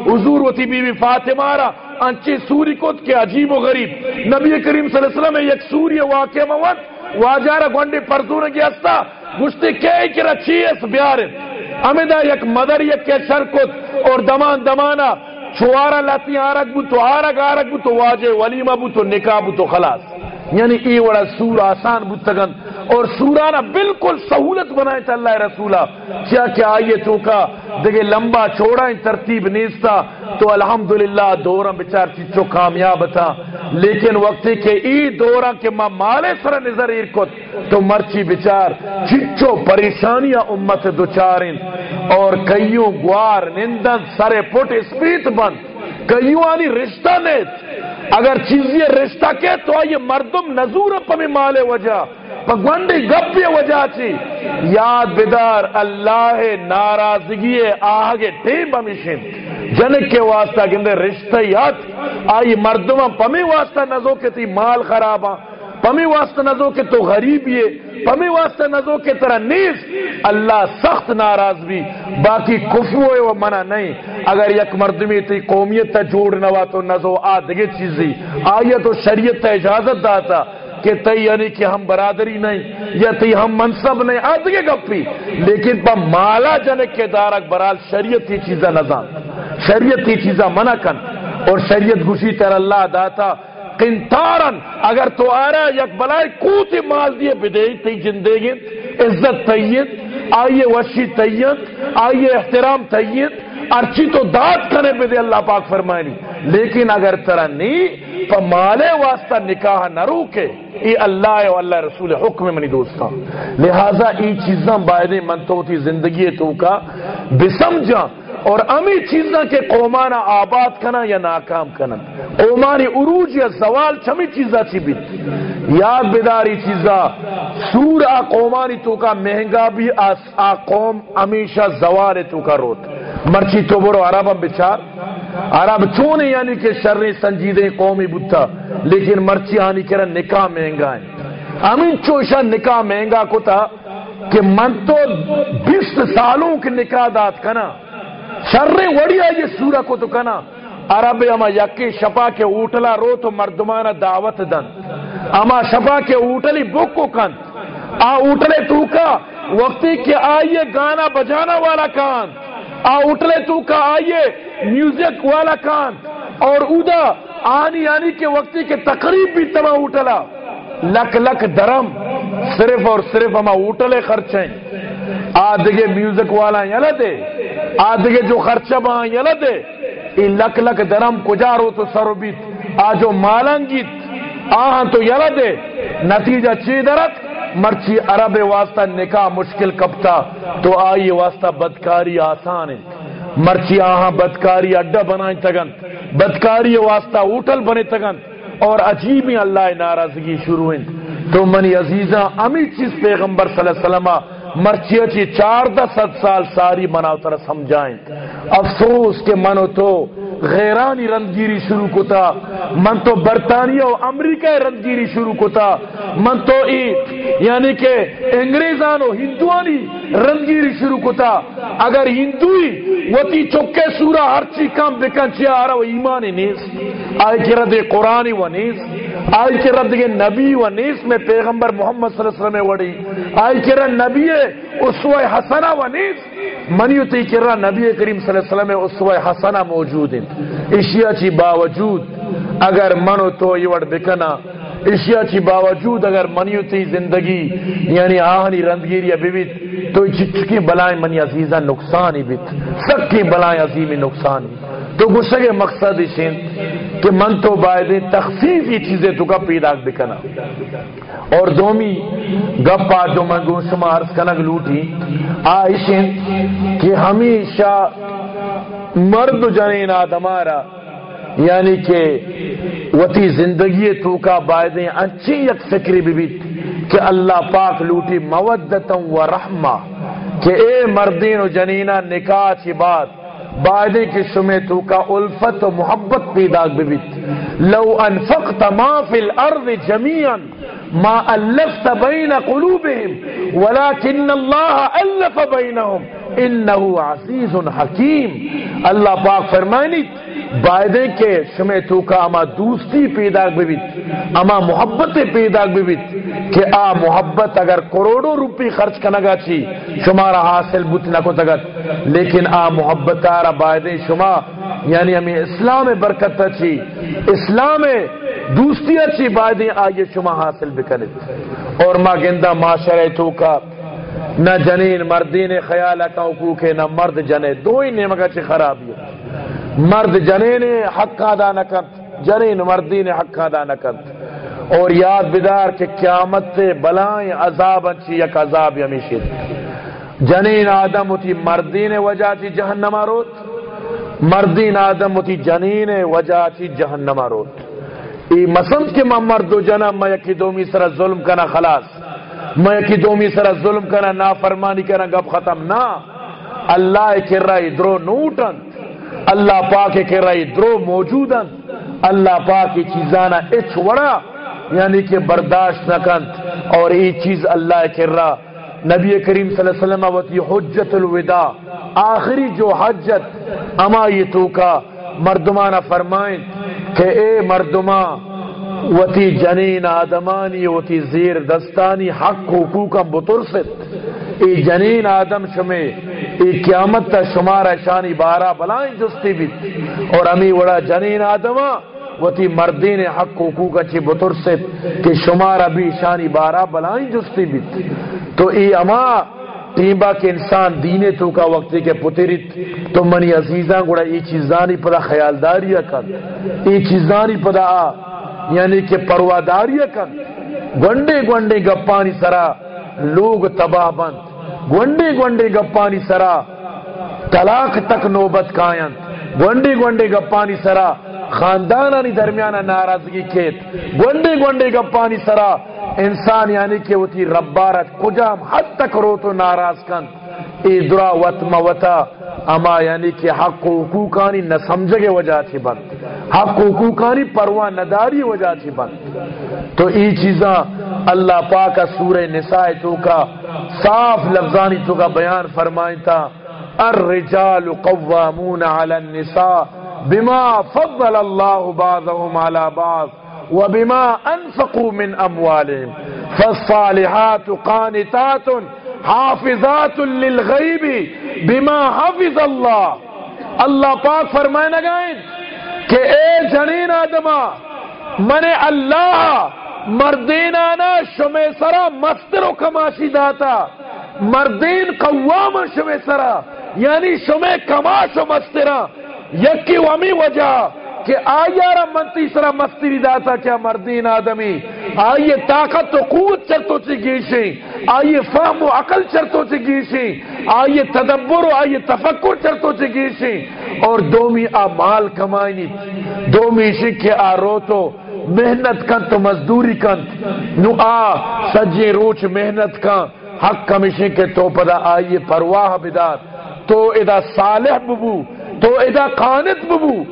حضور وتی بی بی فاطمہ را انچے سوری کت کے عجیب و غریب. نبی کریم صلی اللہ علیہ وسلم ایک سوری واقع موت واجارا گونڈی پرزون کی ہستا گشتے گشتی کئی کرا چیئس بیارن امیدہ یک مدر، یک کے شرکت اور دمان دمانا چوارا لاتی آرک بو تو آرک آرک بو تو واجہ ولیمہ بو تو نکاح بو تو خلاص. یعنی ای وڑا سور آسان بتگن اور سورانا بالکل سہولت بنائے تھا اللہ رسولہ کیا کیا آئیے تو کا دیکھے لمبا چھوڑا ان ترتیب نیستا تو الحمدللہ دورا بچار چچو کامیاب تھا لیکن وقتی کہ ای دورا کے ماں مالے سر نظر ارکت تو مرچی بچار چچو پریشانیاں امت دوچارن اور کئیوں گوار نندن سرے پٹ اسپیت بند کئیوں رشتہ نیت۔ اگر چیزی رشتہ کے تو آئیے مردم نظور پمی مالے وجہ۔ پگوندی گپی وجہ چی۔ یاد بدار، اللہ ناراضگی آگے ٹیم بمیشن جنک کے واسطہ گندے رشتہ یاد، آئی مردم پمی واسطہ نزو کے تھی مال خرابا پمی واسطہ نزو کے تو غریب یہ، پمی واسطہ نزو کے طرح نیز۔ اللہ سخت ناراض بھی، باقی کفو ہے وہ منع نہیں۔ اگر یک مردمی تی قومیت تا جوڑ نوا تو نزو آدھگے چیزی۔ آئیے تو شریعت تا اجازت داتا کہ تی یعنی کہ ہم برادری نہیں، یا تی ہم منصب نہیں آدھگے گپی۔ لیکن پا مالا جنک کے دارک برال شریعت تی چیزا نظام شریعت تی چیزا منع کن۔ اور شریعت گوشی تر اللہ داتا۔ قنتارن اگر تو آ رہا یک بلائے کوتی مال دیے بدے تی زندگی، عزت تیت، آئیے وشی تیت، آئیے احترام تیت، ارچی تو داد کرنے بدے اللہ پاک فرمائنی۔ لیکن اگر ترہ نہیں پا مالے واسطہ نکاح نہ روکے، ای اللہ و اللہ رسول حکم منی دوستا لہذا ای چیزاں بائدے من تو تھی زندگی تو کا بسمجھا اور امی چیزاں کے قومانا آباد کنا یا ناکام کنا۔ قومانی عروج یا زوال چمی چیزاں چی بیت یاد بیداری چیزاں۔ سور آ قومانی تو کا مہنگا بھی آ قوم ہمیشہ زوال تو کا روت۔ مرچی تو برو عرب بچار۔ عرب چون یعنی کہ شر سنجیدے قومی بتا لیکن مرچی آنی کرا نکاح مہنگا ہے۔ امین چوشا نکاح مہنگا کو تھا کہ من تو بیس سالوں کے نکاح دات کنا۔ شر وڑیا یہ سورہ کو تو کنا عرب اما یکی شپا کے اوٹلا رو تو مردمانہ دعوت دن۔ اما شپا کے اوٹلی بکو کن۔ آ اوٹلے تو کا وقتی کہ آئیے گانا بجانا والا کان۔ آ اوٹلے تو کا آئیے میوزک والا کان۔ اور ادا آنی آنی کے وقتی کے تقریب بھی تما اوٹلا۔ لک لک درم، صرف اور صرف ہما اوٹلے خرچیں۔ آدھگے میوزک والا یلا دے۔ آدھگے جو خرچہ با یلا دے۔ ای لک لک درم کجارو تو سرو بیت۔ آجو مالنگیت آہاں تو یلا دے۔ نتیجہ چی درت مرچی عرب واسطہ نکاح مشکل کبتا تو آئی واسطہ بدکاری آسان ہے۔ مرچی آہاں بدکاری اڈا بنائیں تگن۔ بدکاری واسطہ اوٹل بنے تگن۔ اور عجیبی اللہ ناراضگی شروع ہیں۔ تو منی عزیزہ امی چیز پیغمبر صلی اللہ علیہ وسلم مرچی اچھی چار دس ست سال ساری مناو تر سمجھائیں۔ افسوس کے منو تو غیرانی رندگیری شروع کتا۔ من تو برطانیہ و امریکہ رندگیری شروع کتا۔ من تو ای یعنی کہ انگریزان و ہندوانی رندگیری شروع کتا۔ اگر ہندوی وتی چکے سورہ ہر چی کام بکن چیا آرہ و ایمانی نیس۔ آئی کی رد قرآنی و نیس۔ آئی کی رد نبی و نیس میں پیغمبر محمد صلی اللہ علیہ وسلم وڑی۔ آئی کی رد نبی اسوہ حسنہ و نیس۔ منیو تی کی نبی کریم صلی اللہ علیہ وسلم اسوہ حسنہ موجود ہیں. اشیاء چی باوجود اگر منو تو یوڑ بکنا. اشیاء چی باوجود اگر منیو تی زندگی یعنی آہنی رندگیری بیویت، تو چکی بلائیں منی عزیزہ نقصانی بیت. سکی بلائیں عظیمی نقصانی. تو گسگے مقصد اسیں کہ من تو بائدیں تخصیصی چیزیں تو کا پیدا بکنا اور دومی گپا جو من گو شما عرض کنگ لوٹی آئیشیں کہ ہمیشہ مرد جنین آدمارا یعنی کہ وتی زندگی تو کا بائدیں اچھی یک فکری بھی بیت کہ اللہ پاک لوٹی مودتا و رحمہ کہ اے مردین و جنینہ نکاح چی بات۔ بائدے کی شمع کا الفت و محبت پیدا بیت لو انفقت ما فی الارض جميعا ما الفت بین قلوبهم ولكن اللہ الف بینهم انہو عزیز حکیم۔ اللہ پاک فرمائنی بائدے کے شمع تو کا اما دوستی پیدا بیت اما محبت پیدا بیت کہ آ محبت اگر کروڑوں روپی خرچ کنگا چی شمارا حاصل بت نہ کو تگت۔ لیکن آ محبت آرہ بائدے شما یعنی ہمیں اسلام برکت چی اسلام دوستی اچھی بائدیں آئیے شما حاصل بکنت۔ اور ما گندہ معاشرہ تو کا، نہ جنین مردین خیال کا حقوق نہ مرد جنے دو ہی نعمت چی خرابی۔ مرد جنین حق ادا نہ کنت جنین مردین حق ادا نہ کنت اور یاد بدار کے قیامت سے بلائیں عذاب اچھی یک عذاب ہمیشہ۔ جنین آدم ہوتی مردین وجہ تھی جہنما روت مردین آدم ہوتی جنین وجہ تھی جہنما روت ای مسند کے میں مرد و جنم، میں یکی دومی سر ظلم کنا خلاص۔ میں یکی دومی سر ظلم کنا نافرمانی کنا گب ختم۔ نا، اللہ کر رہی درو نوٹن۔ اللہ پاک کر رہی درو موجودن اللہ پاک کی چیزانا اچ وڑا یعنی کہ برداشت نہ کنت اور یہ چیز اللہ کر رہا نبی کریم صلی اللہ علیہ وسلم وتی حجت الوداع، آخری جو حجت، اما یہ تو کا مردمانہ فرمائیں کہ اے مردما وتی جنین آدمانی، وتی زیر دستانی، حق حقوقا بترست۔ ای جنین آدم شمے، ای قیامت تا شمار شانی بارہ بلائیں جستی بیت اور امی وڑا جنین آدما وتی مردین حق حقوق اچھی بترست کہ شمار ابھی شانی بارہ بلائیں جستی بیت تو ای اما، ٹیمبا کے انسان دینے تو کا وقتی کے پترت، تو منی عزیزاں گوڑا ای چیزانی پدا خیالداری کن۔ ای چیزانی پدا آ یعنی کہ پرواداری کن۔ گنڈے گنڈے گپانی سرا، لوگ تباہ بند۔ گنڈے گنڈے گپانی سرا، طلاق تک نوبت کائن۔ گنڈے گنڈے گپانی سرا، خاندانانی درمیان ناراضگی کھیت۔ گنڈے گنڈے گپانی سرا، انسان یعنی کہ وہ تھی ربارت کجام حد تک رو تو ناراض کن۔ ای درا وط موتا اما یعنی کہ حق و حقوقانی نہ سمجھے وجہ تھی بند۔ حق و حقوقانی پرواہ نداری وجہ تھی بند تو ای چیزاں اللہ پاک سورہ نساء تو کا صاف لفظانی تو کا بیان فرمائیں تھا الرجال قوامون علی النساء بما فضل اللہ بعضهم على بعض وبما انفقوا من اموالهم فالصالحات قانتات حافظات للغیب بما حفظ اللہ۔ اللہ پاک فرمائے نگائیں۔ کہ اے جنین آدمہ من اللہ مردین آنا شمی سرا مستر و کماشی داتا، مردین قوام شمے سرا یعنی شمے کماش و مسترا یکی ومی وجہ کہ آیا را منتی سرا مستری داتا کیا مردین آدمی۔ آئیے طاقت و قوت چرتو چی گیشیں۔ آئیے فهم و عقل چرتو چی گیشیں۔ آئیے تدبر و آئیے تفکر چرتو چی گیشیں۔ اور دومی آ مال کمائنی۔ دومی شکے آ روتو۔ محنت کن تو مزدوری کن۔ نو آ سجی روچ محنت کن۔ حق کمیشن کے تو پدا آئیے پرواہ بدار۔ تو ادا صالح ببو۔ تو ادا قانت ببو۔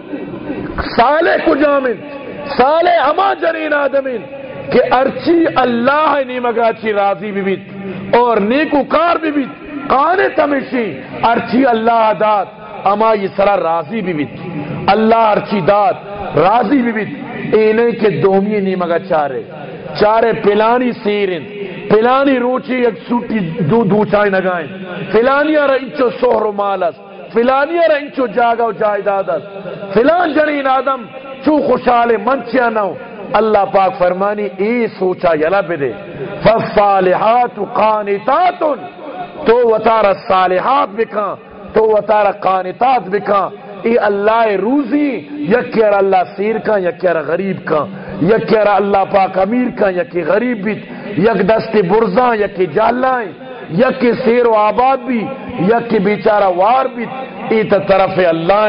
سالے کو جامن سالے اما جنین آدمین، کہ ارچی اللہ نیمگا چی راضی بھی بیت، اور نیکو کار بھی بیت قانے تمشی ارچی اللہ داد، اما یہ سرا راضی بھی بیت، اللہ ارچی داد، راضی بھی بیت اینے کے دومی نیمگا چارے چارے پلانی سیرن پلانی روچی ایک سوٹی دو دو چائے نگائیں فلانی ارہ انچو سوہر و مالس فلانی ارہ انچو جاگا و جائدادس فلان جنین آدم چو خوشحال منچیا نو اللہ پاک فرمانی، ای سوچا یلا بدے فالصالحات قانتات تو وطار الصالحات بکان تو وطار قانتات بکان ای اللہ روزی، یکی ار اللہ سیر کا یکی ار غریب کا یکی ار اللہ پاک امیر کا یکی غریب بیت. یک دست برزاں، یکی جالائیں. یکی سیر و آباد بھی یکی بیچارہ وار بیت ای تا طرف اللہ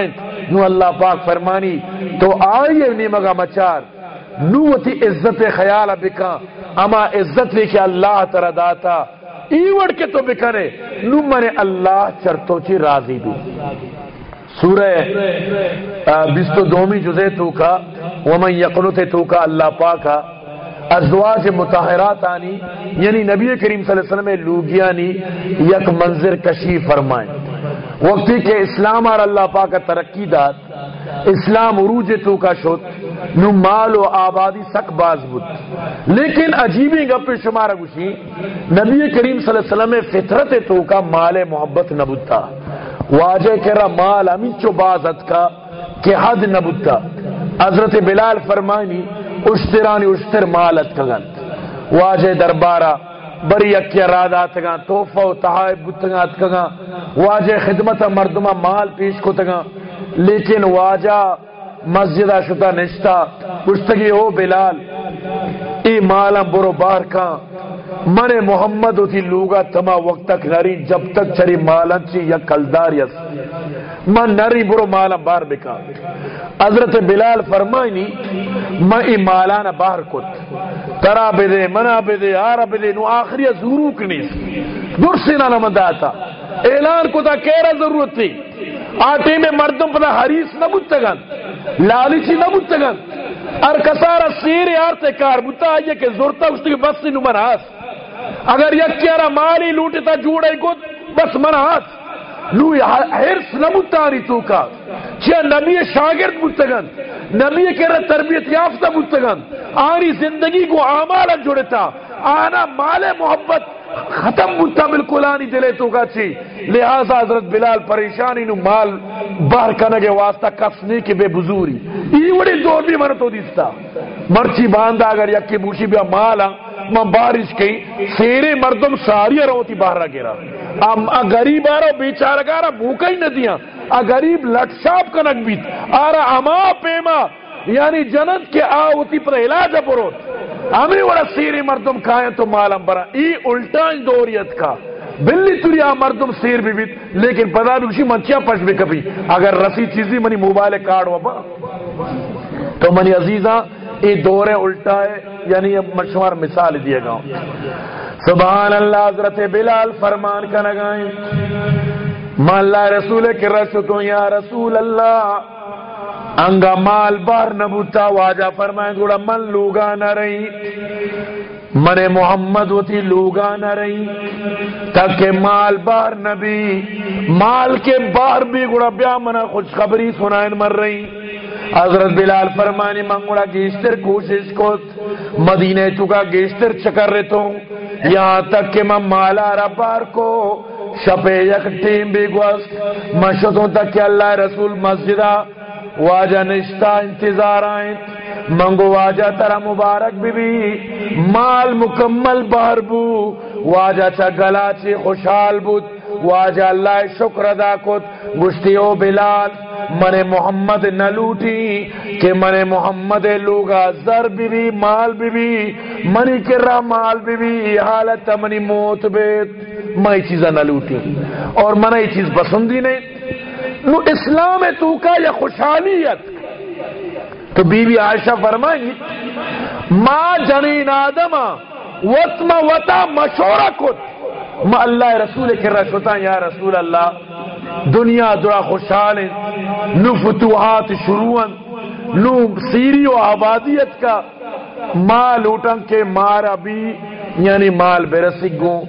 نو اللہ پاک فرمانی، تو آئیے نیمگا مچار۔ نو تی عزت خیال بکا۔ اما عزت لے کے اللہ ترہ داتا۔ ایوڑ کے تو بکنے نو من اللہ چرتو چی راضی بھی۔ سورہ بستو دومی جزے تو کا۔ ومن یقنت تو کا، اللہ پاکا ازواج متحرات آنی یعنی نبی کریم صلی اللہ علیہ وسلم لوگیانی، یک منظر کشی فرمائیں۔ وقتی کہ اسلام اور اللہ پاک ترقی داد، اسلام عروج تو کا شد، نو مال و آبادی سک باز بود۔ لیکن عجیبی گپ شمار گوشی، نبی کریم صلی اللہ علیہ وسلم فطرت تو کا مال محبت نبتا واجہ کرا مال امین چو بازت کا، کہ حد نبتا حضرت بلال فرمانی اشترانی اشتر مالت کگن. واجہ دربارہ، بری اکی رادات گا توفہ و تحائب بتگات کگا واجہ خدمت مردمہ مال پیش کو تگا لیکن واجہ مسجدہ شتا نشتا پشتگی او بلال. ای مالا برو بار کا من محمد ہوتی لوگا تما وقت تک نری جب تک چری مالا چی یا کلدار یس. من نری برو مالا بار بکا. حضرت بلال فرمائنی میں ای مالانا باہر کت. ترا بدے، منا بدے، آرا بدے، نو آخری ضرور کنیس دور سے نہ نمداتا اعلان کو تا کیرا ضرورت تھی آٹے میں مردم پتا حریص نہ بتگن لالچی نہ بتگن ار کسارا سیر یار سے کار بتا آئیے کہ زورتا اس کی بس نو مناس اگر یک کیارا مالی لوٹتا جوڑے کو بس مناس لو حرص نہ بتاری تو کا۔ چیا نبی شاگرد بتگن نبی کے تربیت یافتہ بتگن آنی زندگی کو آمالا جڑتا، آنا مال محبت ختم بتا بالکل آنی دلے تو کا چی۔ لہذا حضرت بلال پریشانی نو مال باہر کنگے واسطہ کسنے کی بے بزوری۔ ای وڑی دور بھی من تو دیستا۔ مرچی باندھا اگر یکی بوشی بیا مالا۔ بارش کی، سیرے مردم ساری روتی باہر رہ گرا غریب آ رہا بیچارہ گا رہا بھوکا ہی ندیاں آ غریب لٹ شاپ کنک بیت۔ آ رہا اما پیما یعنی جنت کے آوتی پر علاج پروت ہمیں وڑا سیری مردم کھائیں تو مالم برا ای الٹا دوریت کا۔ بلی تری آ مردم سیر بھی بیت، لیکن پدا بھی اسی منچیاں پش بھی کبھی۔ اگر رسی چیزی منی موبائل کارڈ وبا تو منی عزیزہ ای دورے الٹا ہے یعنی اب مشوار مثال دیے گا۔ سبحان اللہ حضرت بلال فرمان کا نگائیں مال اللہ رسول کے رسول یا رسول اللہ، انگا مال بار نبوتا واجہ فرمائیں، گوڑا من لوگا نہ رہی۔ من محمد ہوتی لوگا نہ رہی۔ تاکہ مال بار نبی مال کے بار بھی، گوڑا بیا منا خوشخبری سنائن مر رہی۔ حضرت بلال فرمانی منگوڑا گیشتر کوشش کو مدینہ چکا گیشتر چکر رہتا ہوں یہاں تک کہ میں مالا ربار کو شپے یک ٹیم بھی گوست مشتوں تک کہ اللہ رسول مسجدہ واجہ نشتہ انتظار آئیں، منگو واجہ ترہ مبارک بھی بھی مال مکمل بار بو، واجہ چا گلا چی خوشحال بود، واجہ اللہ شکر ادا کت گشتی او بلال من محمد نہ لوٹی، کہ من محمد لوگا زر بھی بھی مال بھی بھی منی کرا مال بھی بھی حالت منی موت بیت میں چیزیں نہ لوٹی۔ اور من یہ چیز پسندی نہیں۔ نو اسلام تو کا یا خوشحالیت۔ تو بی بی عائشہ فرمائیں گی ما جنین آدم وطما وطا مشورہ کت۔ ما اللہ رسول کے رشوتا یا رسول اللہ دنیا دعا خوشحال نو فتوحات شروعن نو سیری و آبادیت کا۔ مال اٹھن کے مارا بھی یعنی مال برسگوں۔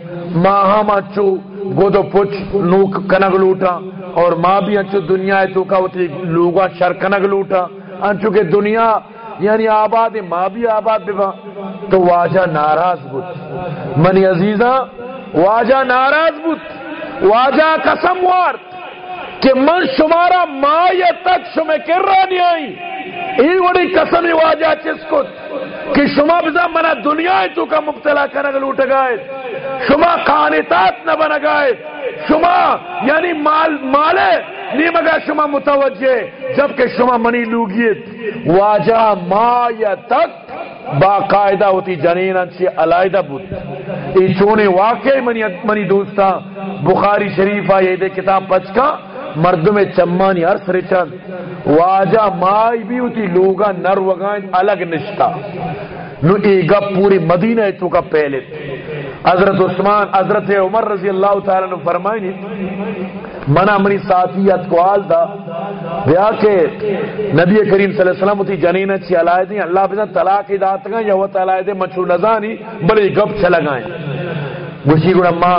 ماں ہم اچھو گودو پچ نو کنگ لوٹا۔ اور ماں بھی انچو دنیا ہے تو کا ہوتی لوگا شرکنگ لوٹا۔ انچو کہ دنیا یعنی آباد ماں بھی آباد ببا تو واجہ ناراض بود۔ منی عزیزہ واجہ ناراض بود۔ واجا قسم وارد کہ من شمارا ماں یا تک شمیں کر رہا نہیں آئی۔ ای وڑی قسمی واجہ چسکت کہ شما بزا منا دنیا تو کا مبتلا کرنگ لوٹ گئے شما قانتات نہ بن گئے شما یعنی مال مالے نہیں شما متوجہ۔ جبکہ شما منی لوگیت۔ واجہ ما یا تک باقاعدہ ہوتی جنین انچی علائدہ بود۔ ای چونے واقعی منی, منی دوستا۔ بخاری شریف آئے دے کتاب پچکا۔ مردم چمانی ہر سر چند۔ واجہ مائی بھی ہوتی لوگا نر وگائیں الگ نشتا نو ایگا پوری مدینہ تو کا پہلے۔ حضرت عثمان، حضرت عمر رضی اللہ تعالیٰ نے فرمائنی منا منی ساتھیت کو آل دا۔ بیا کہ نبی کریم صلی اللہ علیہ وسلم تی جنین چی علائے دیں اللہ بزن طلاق دات گا یا وہ طلاق دیں مچھو نزانی، بڑی گپ چلگائیں۔ گوشی گوڑا ما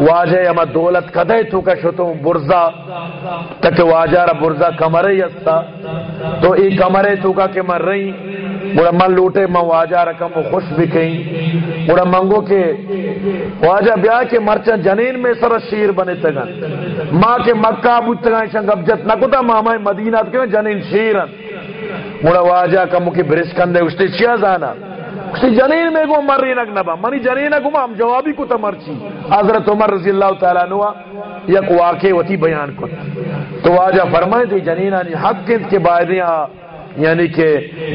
واجہ اما دولت کدے تو کا شتو برزا تک واجہ را برزا کمرے یستا تو ای کمرے تو کا کہ مر رہی گوڑا من لوٹے ما واجہ را کم خوش بھی کہیں گوڑا منگو کے واجہ بیا کے مرچا جنین میں سر شیر بنے تگن ماں کے مکہ بود تگن شنگ ابجت نکتا ماما مدینہ کے جنین شیرن گوڑا واجہ کم کی برس کندے اشتے چیا زانا کسی جنین میں گو مر رینک نبا منی جنین گو ہم جوابی کو تمرچی حضرت عمر رضی اللہ تعالیٰ نوا یک واقع وتی بیان کن تو واجہ فرمائے دی جنین آنی حق کنت کے بائدیاں یعنی کہ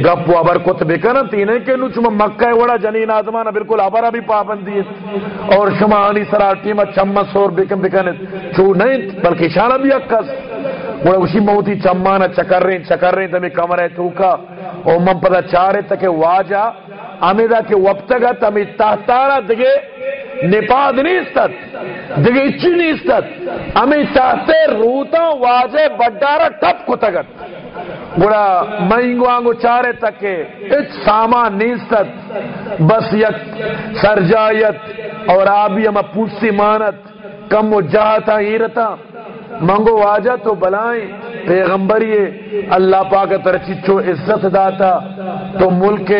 گپ و ابر کت بکن تینے کہ نو چما مکہ وڑا جنین آدمانا بالکل ابرا بھی پابندی ہے اور شما آنی سراٹی ما چمہ سور بکن بکن چو نہیں بلکہ شانہ بھی اکس وڑا اسی موتی چمانا چکر رہیں چکر رہیں تمہیں کمرے توکا او من پتا چارے تک واجہ امیدہ کے وقتگت امی تحتارا دگے نپاد نہیں استد دگے اچھی نہیں استد امی تحتے روتا واجہ بڑارا ٹپ کتگت گوڑا مہنگو آنگو چارے تکے اچ سامان نہیں استد بس یک سرجایت اور آبی اما پوچھتی مانت، کم و جاہتا ہیرتا منگو واجہ تو بلائیں۔ پیغمبری اللہ پاک ترچی چو عزت داتا، تو ملک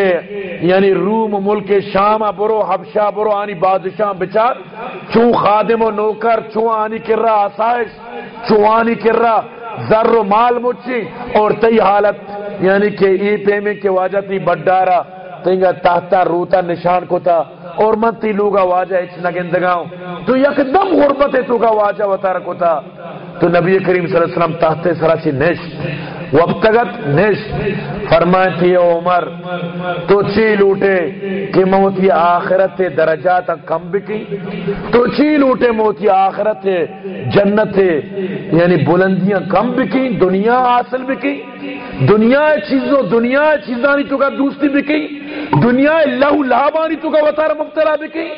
یعنی روم، ملک شام، برو حبشہ، برو آنی بادشاہ، بچار چو خادم و نوکر چو آنی کر رہا آسائش چو آنی کر رہا ذر و مال مچی، اور تی حالت یعنی کہ ای پیمن کے واجہ تی بڑھارا تینگا تحتا روتا نشان کو تا اور من تی لوگا واجہ اچ گندگاؤں۔ تو یک دم غربت ہے، تو کا واجہ وطار کو تا تو نبی کریم صلی اللہ علیہ وسلم تحت سراسی نشت وقتگت نشت فرمائے تھی عمر، تو چی لوٹے کہ موتی آخرت درجات کم بکی۔ تو چی لوٹے موتی آخرت جنت یعنی بلندیاں کم بکی، دنیا حاصل بکی۔ دنیا چیزوں، دنیا چیزانی تو کا دوستی بکی۔ دنیا لہو لہبانی تو کا وطار مبتلا بکی۔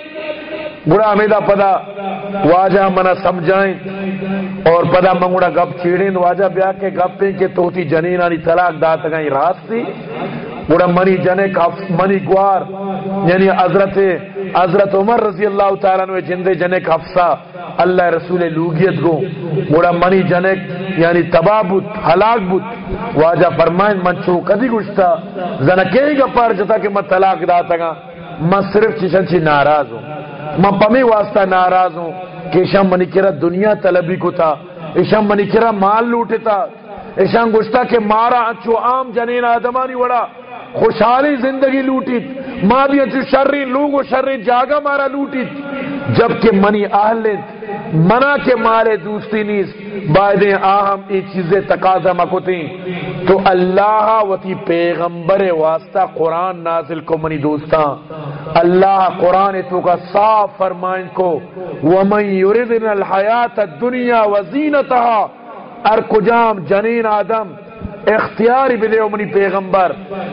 بڑا امیدہ پدا واجہ منا سمجھائیں اور پدا منگوڑا گپ چیڑیں واجہ بیا کے گپ پیں کہ توتی جنینانی طلاق دات گئیں راست تھی بڑا منی جنے منی گوار یعنی حضرت حضرت عمر رضی اللہ تعالیٰ نے جندے جنے حفصہ اللہ رسول لوگیت گو بڑا منی جنے یعنی تباہ بت ہلاک بت واجہ فرمائن من چو کدی گشتا زنکے گا پر جتا کہ میں طلاق داتا گا؟ میں صرف چشن چی ناراض ہوں۔ میں پمی واسطہ ناراض ہوں کہ ایشان منی کرا دنیا طلبی کو تھا ایشان منی کرا مال لوٹے تھا ایشان گشتا کہ مارا اچھو عام جنین آدمانی وڑا۔ خوشحالی زندگی لوٹی ماں بھی اچھو شرری، لوگو شرری جاگا مارا لوٹی جبکہ منی اہلت منا کے مارے دوستی نیز بائدیں آہم ای چیزیں تقاضا مکوتی۔ تو اللہ وتی پیغمبر واسطہ قرآن نازل کو منی دوستاں اللہ قرآن تو کا صاف فرمائن کو۔ ومن یردن الحیات الدنیا وزینتها۔ ار کجام جنین آدم اختیاری بدے منی پیغمبر،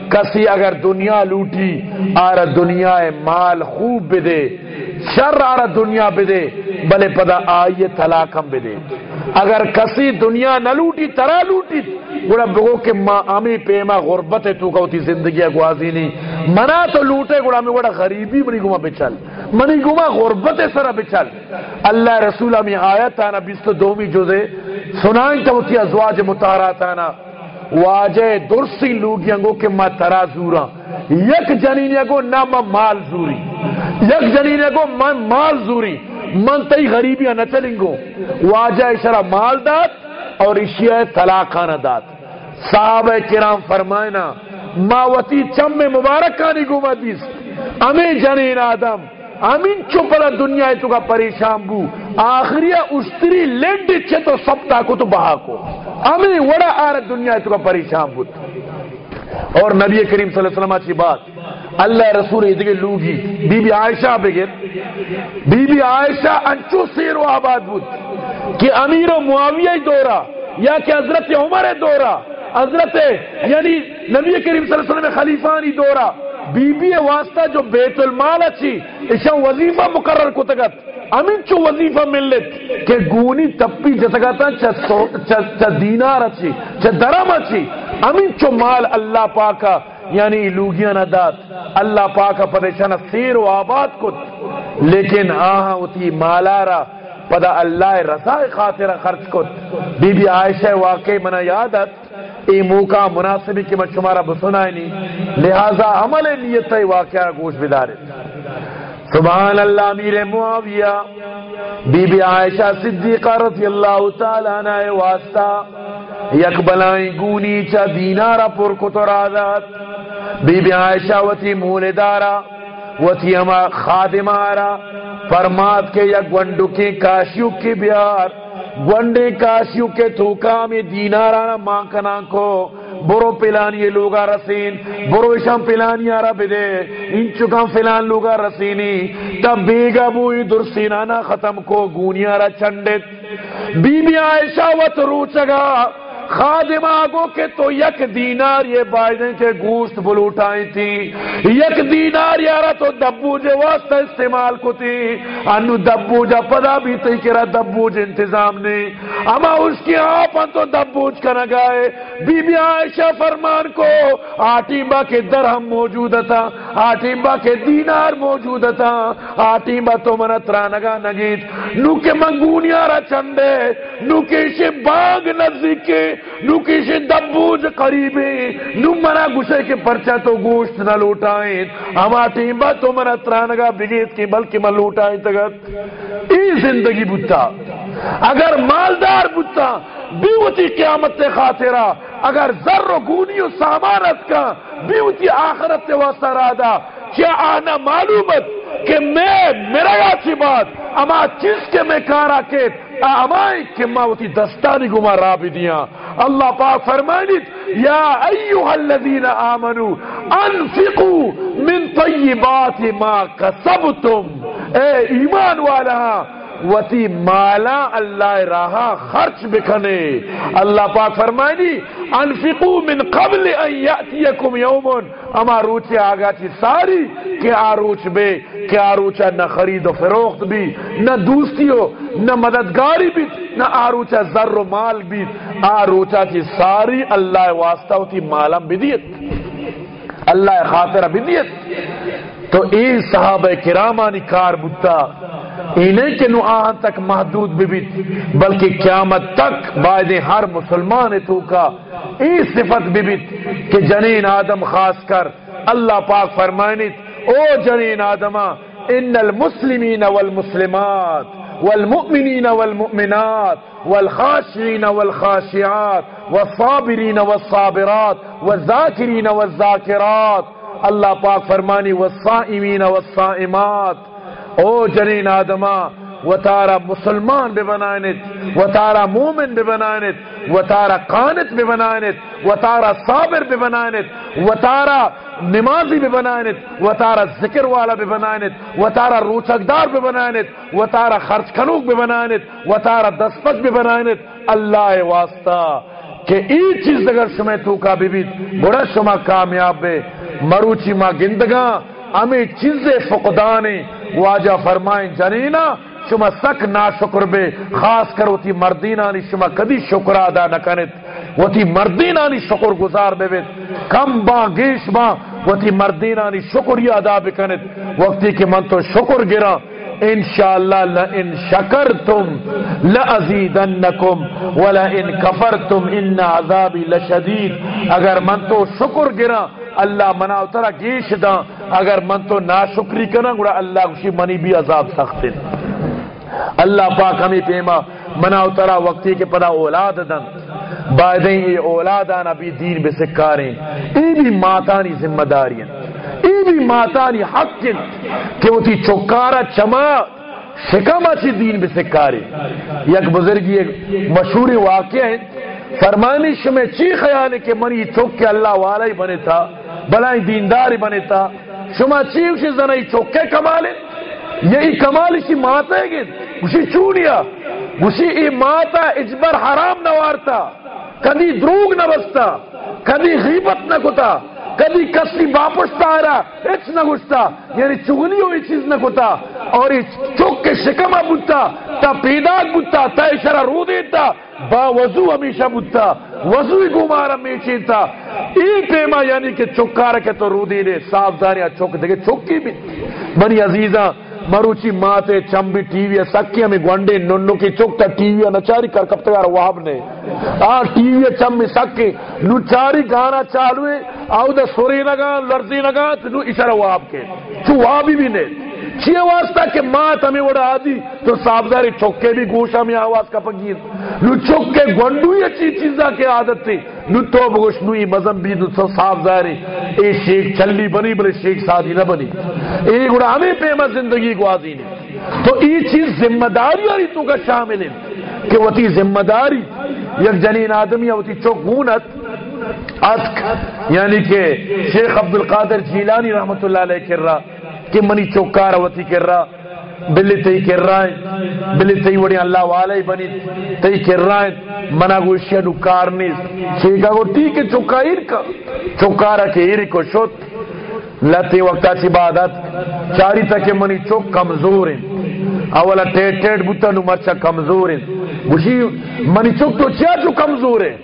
کسی اگر دنیا لوٹی آر دنیا مال خوب بدے شر آر دنیا بدے بلے پدا آئیے طلاقم بدے اگر کسی دنیا نہ لوٹی ترا لوٹی گوڑا بگو کہ ماں امی پیما غربت ہے تو کا ہوتی زندگی اگوازی نہیں۔ منا تو لوٹے، گوڑا میں گوڑا غریبی منی گما بچل منی گما غربت سر بچل اللہ رسول امی آیت آنا بیست دومی جزے۔ سنائیں تا ہوتی ازواج متحرات آنا واجہ درسی لوگیاں گو کہ ما ترا زورا یک جنینیا گو نہ ما مال زوری۔ یک جنینیا گو من مال زوری۔ من تی غریبیاں نہ چلیں گو واجہ اشارہ مال دات اور اشیاء طلاقانہ دات صحابہ کرام فرمائنا، ماوتی چم میں مبارکانی گو مدیس۔ امی جنین آدم امین چپلا دنیا تو کا پریشان بو. آخریہ اشتری لینڈ چھے تو سب تاکو تو بہا کو. امی وڑا آر دنیا تو کا پریشان بود اور نبی کریم صلی اللہ علیہ وسلم کی بات. اللہ رسول ادھگے لوگی. بی بی عائشہ بگر بی بی عائشہ انچو سیر و آباد بود. کہ امیر و معاویہ دورا یا کہ حضرت عمر دورا حضرت یعنی نبی کریم صلی اللہ علیہ وسلم خلیفانی دورا بی بی واسطہ جو بیت المال اچھی اشا وظیفہ مقرر کو تگت امین چو وظیفہ ملت کہ گونی تپی جتگتا چا دینار اچھی چا درم اچھی۔ امین چو مال اللہ پاکا یعنی لوگیاں ندات اللہ پاکا پریشانہ سیر و آباد کت لیکن ہاں، آہاں اتی مالارا پدا اللہ رضا خاطر خرچ کو۔ بی بی عائشہ واقعی منا یادت ای موقع مناسبی کی من شمارا بسنائی نہیں، لہذا عمل نیت واقعہ گوش بدارے۔ سبحان اللہ، امیر معاویہ بی بی عائشہ صدیقہ رضی اللہ تعالیٰ عنہ واسطہ، یک بلائیں گونی چا دینارا پر کتر آزاد۔ بی بی عائشہ وتی موندارا وتی ہما خادمارا فرمات کے یک گونڈو کی کاشیو کی بیار۔ ونڈے کاشیو کے تھوکام دینارا ماں کنا کو برو پلانی لوگا رسین برو شم پلانی عرب بدے انچکم فلان لوگا رسینی تب بیگا بوئی درسینانا ختم کو گونیا را چندت بی بی عائشہ وط روچگا خادم آگو کہ تو یک دینار یہ بائدیں کے گوشت بلوٹائی تھی، یک دینار یارا تو دبو جے واسطہ استعمال کو تھی۔ انو دبو جا پدا بھی تی کرا دبو جے انتظام نہیں اما اس کی آپن تو دبو جا کنا گائے۔ بی بی عائشہ فرمان کو آٹیمبا کے درہم موجود تھا۔ آٹیمبا کے دینار موجود تھا۔ آٹیمبا تو من ترانگا نگیت۔ نو کے منگونیا را چندے، نو کے بانگ نزدیکے نو کسی دبوج قریبی، نو منا گسے کے پرچہ تو گوشت نہ لوٹائیں۔ ہما ٹیمبا تو منا ترانگا بگیت کی، بلکہ میں لوٹائیں تگت۔ ای زندگی بتا اگر مالدار بتا بیوتی قیامت خاطرہ۔ اگر ذر و گونی و سامانت کا، بیوتی آخرت واسطہ رادا کیا آنا معلومت کہ میں، میرا یاچی بات، اما چیز کے میں کارا کے امائی کہ ما وتی دستانی گما را دیا۔ اللہ پاک فرمانیت یا ایوہ الذین آمنوا انفقوا من طیبات ما کسبتم۔ اے ایمان والا وتی مالا اللہ راہا خرچ بکنے اللہ پاک فرمائنی جی، انفقو من قبل ان یأتیکم یومن اما روچے آگا چی ساری کہ آروچ بے کہ آروچا نہ خرید و فروخت بھی، نہ دوستی ہو، نہ مددگاری بھی، نہ آروچا ذر و مال بھی۔ آروچا چی ساری اللہ واسطہ ہوتی مالم بھی دیت اللہ خاطر بھی دیت تو ای صحابہ کرامانی کار بتا انہیں کہ نو تک محدود بھی بلکہ قیامت تک بعد ہر مسلمان تو کا ای صفت بھی کہ جنین آدم خاص کر اللہ پاک فرمائنیت، او جنین آدمہ ان المسلمین والمسلمات والمؤمنین والمؤمنات والخاشعین والخاشعات والصابرین والصابرات والذاکرین والذاکرات، اللہ پاک فرمانی والصائمین والصائمات او جنین آدما و تارا مسلمان بے بنائنت و تارا مومن بے بنائنت و تارا قانت بے بنائنت و تارا صابر بے بنائنت و تارا نمازی بے بنائنت و تارا ذکر والا بے بنائنت و تارا روچکدار بے بنائنت و تارا خرچ کنوک بے بنائنت و تارا دستپت بے بنائنت اللہ واسطہ کہ ای چیز اگر شما تو کا بھی بڑا شما کامیاب بے مروچی ما گندگاں امی چیزیں فقدانے واجہ فرمائیں جنینا شما سک نا شکر بے، خاص کر وتی مردینانی شما کدی شکر ادا نہ کنت وتی مردینانی شکر گزار بے کم با گیش با وتی مردینانی شکریہ ادا بکنت وقتی کہ من تو شکر گرا، انشاءاللہ لئن شکرتم لأزیدنکم ولئن کفرتم ان عذابی لشدید، اگر من تو شکر گرا اللہ منا اترا گیش دا، اگر من تو ناشکری کرنا گڑا اللہ کشی منی بھی عذاب سخت اللہ پاک ہمیں پیما، منا اترا وقتی کے پدا اولاد دن۔ بعدیں یہ اولادان ابھی دین بے سکاریں۔ ای بھی ماتانی ذمہ داریاں۔ ای بھی ماتانی حق کہ وہ تھی چکارا چما شکم اچھی دین بے سکارے یک بزرگی ایک مشہور واقعہ ہے۔ فرمانش میں چی خیال ہے کہ منی چوک کے اللہ والا ہی بنے تھا۔ بلائیں دینداری بنے تھا شما چیو شی زنائی چوکے کمالے یہی کمال اسی ماتا ہے گید اسی چونیا۔ اسی ای ماتا اجبر حرام نوارتا۔ کدی دروگ نہ بستا کدی غیبت نہ کتا کبھی کسی واپس آ رہا اچ نہ گستا یعنی چگنی ہوئی چیز نہ کتا اور چوک کے شکمہ بتا تا پیدا بتا تا اشارہ رو دیتا۔ با وضو ہمیشہ بتا وضو ہی گمار ہمیشہ تا ای پیما یعنی کہ چکار کے تو رو دینے صاف دانیا چوک دے چوکی بھی۔ بنی عزیزہ مروچی ماتے چمبی ٹی وی سکی ہمیں گونڈے ننو کی چکتا ٹی وی نچاری کر کب تیار وہاب نے آ ٹی وی چمبی سکی نچاری گانا چالوے آو دا سوری نگا لرزی نگا تو اشارہ وہاب کے چو وہابی بھی نہیں چیئے واسطہ کہ ماں تمہیں وڑا آدھی، تو صاحبداری چوکے بھی گوشا میں آواز کا پگید نو چوکے گونڈو یہ چیز چیزا کے عادت تھی نو تو بگوش نو ای مزم بھی نو تو صاحبداری اے شیخ چلی بنی، بلے شیخ سادی نہ بنی۔ اے گوڑا ہمیں پیما زندگی کو آدھی نے۔ تو ای چیز ذمہ داری آری تو کا شامل ہے۔ کہ وہ تی ذمہ داری یک جنین آدمی ہے، وہ تی چوک گونت اتک یعنی کہ شیخ عبدالقادر جیلانی رحمت اللہ علیہ کر رہا کہ منی چوکارا وتی کر رہا بلی تی کر رہا بلی تی وڑی اللہ والے بنی تی کر رہا منا گوشیا نو کار نیس شیخا گو ٹھیک ہے چوکا ایر کا چوکارا کے ایر کو شوت لتی وقتا چی بادت چاری تک منی چوک کمزور ہیں۔ اولا ٹیٹ ٹیٹ بوتا نو مرچا کمزور ہیں۔ گوشی منی چوک تو چیا چو کمزور ہے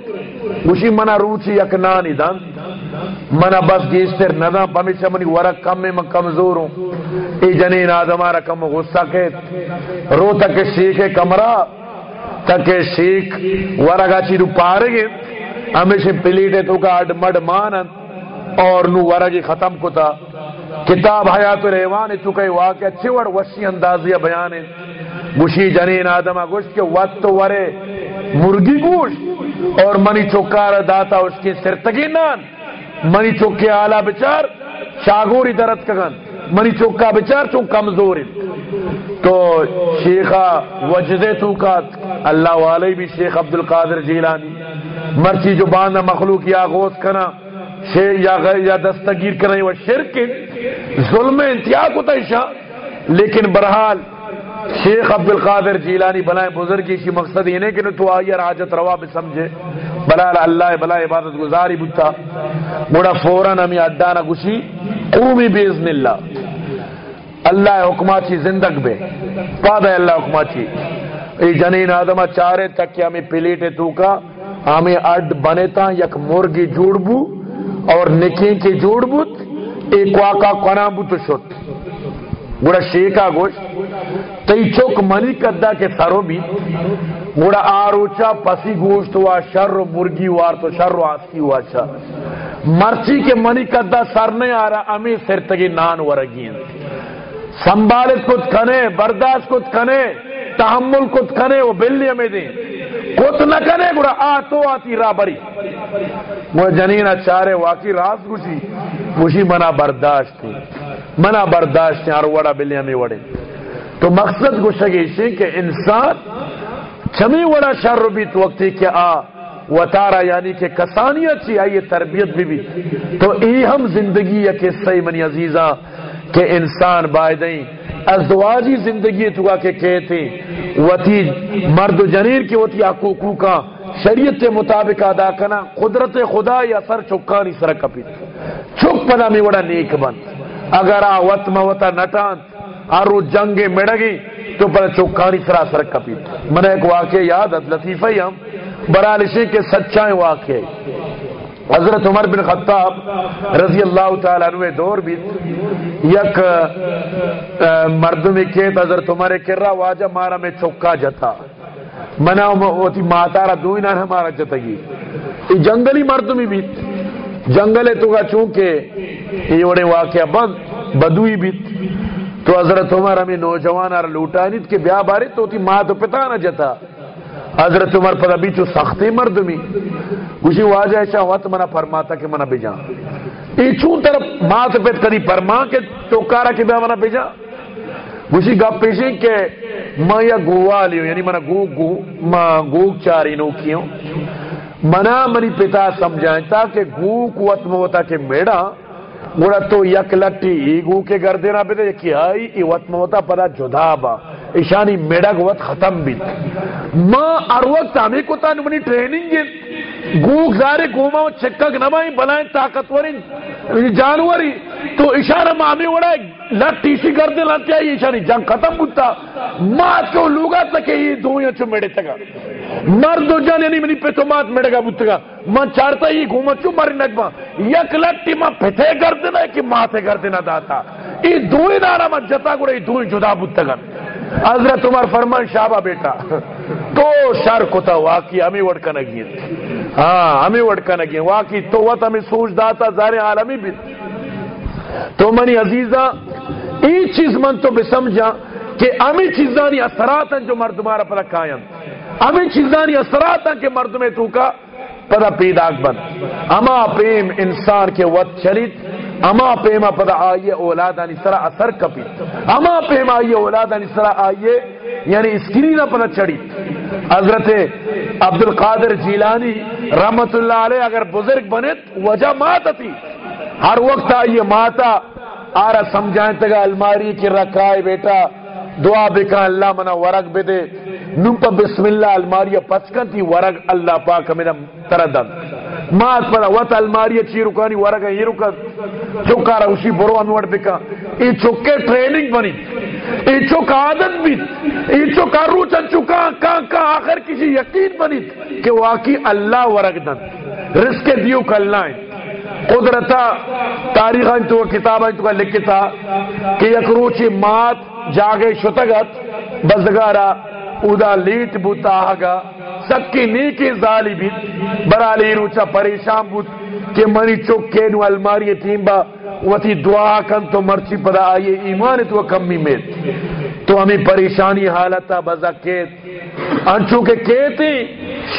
گوشی منا روچی یک نانی دن منا بس گیستر ندا پمیشہ منی ورک کم میں من کمزور ہوں ای جنین آدم آرہ کم غصہ کہت رو تک شیخ کمرہ تک شیخ ورگا چی رو پارے گے ہمیشہ پلیٹے تو کا اڈ مڈ مانن اور نو ورگی ختم کتا کتاب حیات ریوان تو کئی واقع چوڑ وشی اندازیہ بیانے گوشی جنین آدم گوشت کے وقت تو ورے مرگی گوشت اور منی چوکار داتا اس کی سرتگی نان۔ منی چوکے آلہ بچار، شاگوری درد کگن۔ منی چوکا بچار چون کمزوری۔ تو شیخہ وجدے تو کا اللہ والے بھی شیخ عبدالقادر جیلانی۔ مرچی جو باندھا مخلوق یا غوث کنا یا یا دستگیر کرنے وہ شرک۔ ظلم انتہا کو تیشا۔ لیکن برحال شیخ عبدالقادر جیلانی بلائیں بزرگی کی مقصد یہ نہیں کہ تو آئیر حاجت روا بھی سمجھے۔ بلا اللہ، بلا عبادت گزاری بتا بڑا فوراً ہمیں اڈانا گشی قومی بیزن اللہ۔ اللہ حکماچی زندگ بے۔ پادا اللہ حکماچی ای جنین آدمہ چارے تک کہ ہمیں پلیٹے تو کا۔ ہمیں اڈ بنے تا، یک مرگی جوڑ بو۔ اور نکی کی جوڑ بوت۔ ایک واقع کنا بوت شد گوڑا شیکا گوشت تی چوک منی کدا کے سرو بھی گوڑا آروچا پسی گوشت ہوا، شر و مرگی وار تو شر و آسکی ہوا چا مرچی کے منی کدا سر نہیں آ رہا، امی سر تگی نان ورگین سنبالت کت کنے، برداشت کت کنے، تحمل کت کنے، وہ بلی ہمیں دیں۔ کت نہ کنے گوڑا آ تو آتی را بری وہ جنین چارے واقعی راز گوشی۔ گوشی منا برداشت تھی۔ منا برداشت تھی اور وڑا بلی ہمیں وڑے۔ تو مقصد گوشگی کہ انسان چمی وڑا شر بیت وقتی کہ آ، وطارا یعنی کہ کسانیت چی آئیے تربیت بھی بھی۔ تو ای ہم زندگی یا قصہ منی عزیزہ کہ انسان بائدیں ازدواجی زندگی تو کہ کہتے وتی مرد و جنیر کی وتی حقوقو کا شریعت کے مطابق ادا کرنا قدرت خدا یا سر چکانی سر کپی۔ چک پنا میں وڑا نیک بند اگر آ وط موتا نٹان آرو جنگ مڑگی تو پر چکانی سرا سر کپی۔ من ایک واقعہ یاد، لطیفہ ہی ہم۔ برالشی کے سچائیں واقعے۔ حضرت عمر بن خطاب رضی اللہ تعالیٰ عنہ دور بھی یک مردم کیت حضرت عمر کر رہا واجہ مارا میں چکا جتا۔ منا ہوتی ماتارا دوئی نہ ہمارا جتگی یہ جنگلی مردمی بیت جنگلے تو کا چونکہ یہ وڑے واقعہ بند، بدوئی بیت تو حضرت عمر ہمیں نوجوان آر لوٹا نیت کہ بیا باری تو تی ماں تو پتا نہ جتا۔ حضرت عمر پر ابھی چو سختی مردمی گوشی واجہ ایسا وقت منا فرماتا کہ منا بجا ای چون طرف ماں تو پیت کری فرما کے چوکارا کہ بیا منا بجا گوشی گپ پیشی کہ میں یا گووا لیو یعنی منا گو گو ما گوگ چاری نو کیوں۔ منا منی پتا سمجھائیں تا کہ گو قوت موتا کہ میڑا۔ گوڑا تو یک لٹی ای گو کے گردینا بیدے یکی آئی، ای وقت موتا پدا جدا با۔ ایشانی میڑا گوت ختم بیت ماں ار وقت ہمیں کو تا نمانی ٹریننگ گوگ زارے گوما چکک نمائی بلائیں طاقتورین۔ یعنی جانوری۔ تو اشارہ مامی وڑا لٹ ٹیسی کر دے لٹ آئی اشانی جنگ ختم بتا ماں کو لوگا تکے یہ دویاں چو میڑے تکا مرد ہو جان یعنی منی پہ تو مات میڑے گا بتگا ماں چارتا ہی گھوما چو ماری نگما۔ یک لٹی ماں پھتے کر دینا کہ ماں سے کر دینا داتا۔ ای دوئی دارا مت جتا گوڑا ای دوئی جدا بودتگن حضرت عمر فرمان، شابہ بیٹا، تو شر کتا، واقعی ہمیں وڑکا نگیت ہاں ہمیں وڑکا نگیت واقعی تو وقت ہمیں سوچ داتا زار عالمی بھی۔ تو منی عزیزہ، ای چیز من تو بسمجھا کہ ہمیں چیزانی اثرات ہیں جو مردمارا پدا قائم ہمیں چیزانی اثرات ہیں کہ مردمے تو کا پدا پیداک بن۔ اما پیم انسان کے وقت چلیت اما پیما پدا آئیے اولادانی سرا اثر کپی. اما پیما آئیے اولادانی سرا آئیے یعنی اسکرینہ پدا چڑی. حضرت عبدالقادر جیلانی رحمت اللہ علیہ اگر بزرگ بنت وجہ مات تھی. ہر وقت آئیے ماتا، آرہ سمجھائیں تگا الماری کی رکھائے بیٹا، دعا بکا اللہ منا ورق بے دے نم بسم اللہ الماری پچکن تھی ورق اللہ پاک میرا تردن. مات پر وط الماری چی رکانی ورق یہ رکن چکارا اسی برو انوڑ بکا ای چکے ٹریننگ بنی ای چک عادت بھی ای چک روچن چکا کان کان آخر کسی یقین بنی کہ واقعی اللہ ورق دن رزق دیو کلنائیں قدرتا تاریخ تو کتاب تو لکھتا کہ یک روچی مات جاگے شتگت بزگارا اودا لیٹ بوتا آگا سکی نیکی زالی بیت برالی روچا پریشان بوت کہ منی چکے نو الماری تیم با، وتی دعا کن تو مرچی پدا آئیے، ایمان تو کمی میت۔ تو ہمیں پریشانی حالتا بزکیت انچو کے کہتی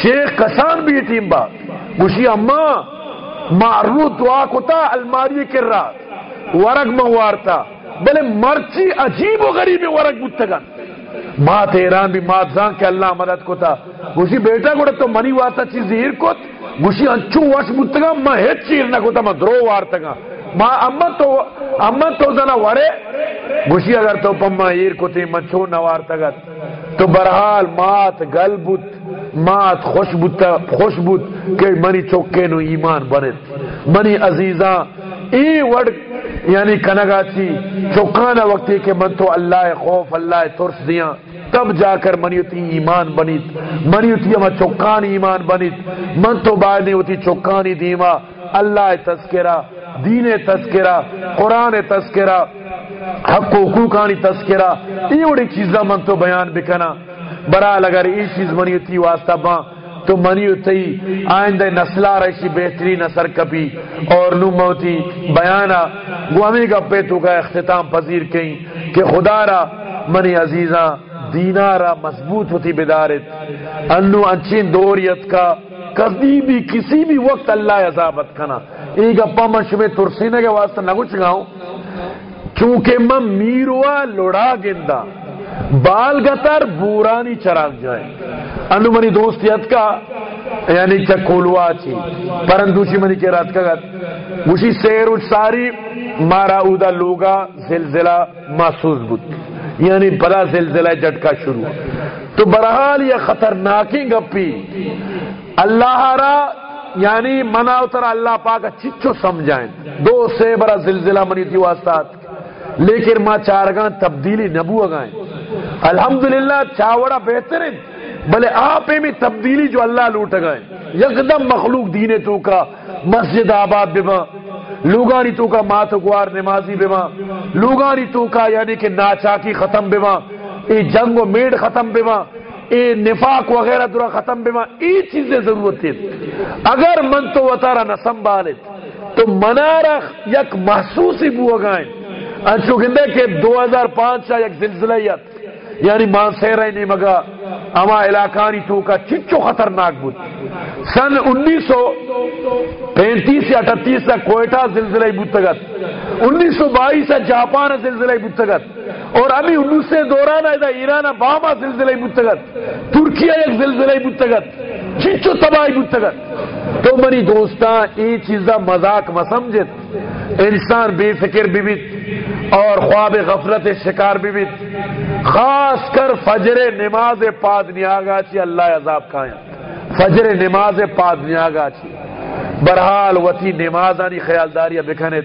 شیخ کسان بھی تیم با۔ گوشی اما معرو دعا کتا الماری کر رہا ورق موارتا بلے مرچی عجیب و غریب ورق بودتگن مات ایران بھی مات زان کہ اللہ مدد کتا گوشی بیٹا گوڑا تو منی واتا چیز زہیر کت گوشی انچو وش بودتگا ما ہیچ چیر نہ کتا ما درو وارتگا ما اما تو اما تو زنا ورے گوشی اگر تو پما ایر کتی من چو نوارتگت تو برحال مات گل بود مات خوش بود خوش بود کہ منی چوکے نو ایمان بنت منی عزیزاں، ای وڑ یعنی کنگا چی چوکانا وقتی کہ من تو اللہ خوف، اللہ ترس دیا۔ تب جا کر منیوتی ایمان بنیت۔ منیوتی اما چوکان ایمان بنیت۔ من تو بعد ہوتی چوکانی دیما۔ اللہ تذکرہ، دین تذکرہ، قرآن تذکرہ، حق و حقوقانی تذکرہ۔ یہ بڑی چیزاں من تو بیان بکنا۔ برال اگر یہ چیز منی واسطہ باں تو منی تھی آئندہ نسلہ رشی بہترین اثر کبھی۔ اور نو موتی، بیانا، وہ ہمیں گپے تو کا اختتام پذیر کہیں کہ خدا را، منی عزیزاں دینارا مضبوط ہوتی بدارت۔ انو انچین دوریت کا، کبھی بھی، کسی بھی وقت اللہ عذابت کنا۔ ایک اپا من شبہ ترسینے کے واسطہ نہ کچھ گاؤں۔ چونکہ من میروا لڑا گندہ۔ بال گتر بورانی چراغ جائے انو منی دوستیت کا یعنی چکولوا چی۔ پرندوشی منی کے رات کا گت۔ وشی سیر اچ ساری مارا اودا لوگا زلزلہ محسوس بود۔ یعنی بڑا زلزلہ جٹکا شروع۔ تو برحال یہ خطرناکی گپی۔ اللہ را یعنی منا اتر اللہ پاک چچو سمجھائیں۔ دو سے بڑا زلزلہ منی تھی واسطات لیکن ماں چارگاں تبدیلی نبو اگائیں۔ الحمدللہ چاوڑا بہتر ہے، بلے آپ میں تبدیلی جو اللہ لوٹ گئے یکدم مخلوق دینے تو کا، مسجد آباد بما لوگانی تو کا مات گوار نمازی بما لوگانی تو کا یعنی کہ ناچاکی ختم بما اے جنگ و میڑ ختم بما اے نفاق وغیرہ درہ ختم بما اے چیزیں ضرورت تھی اگر من تو وطارہ نہ سنبھالت تو منارہ یک محسوسی بو گائیں انچو گندے کہ دو ہزار پانچ کا یک زلزلیت یعنی مانسے رہنے نہیں مگا، اما علاقانی تو کا چچو خطرناک بود۔ سن انیس سو پینتیس یا اٹھتیس سے کوئٹہ زلزلہ بودتگت انیس سو بائیس جاپان زلزلہ بودتگت اور ابھی انیس سے دوران ہے ایران باما زلزلہ بودتگت ترکیہ ایک زلزلہ بودتگت چچو تباہی بودتگت تو منی دوستاں، ای چیزا مذاق مسمجت انسان بے فکر بیت اور خواب غفلت شکار بیت. خاص کر فجر نماز پاد نیاگا چی اللہ عذاب کھائیں. فجر نماز پاد نیاگا چی۔ برحال وتی نمازانی خیالداری بکھنت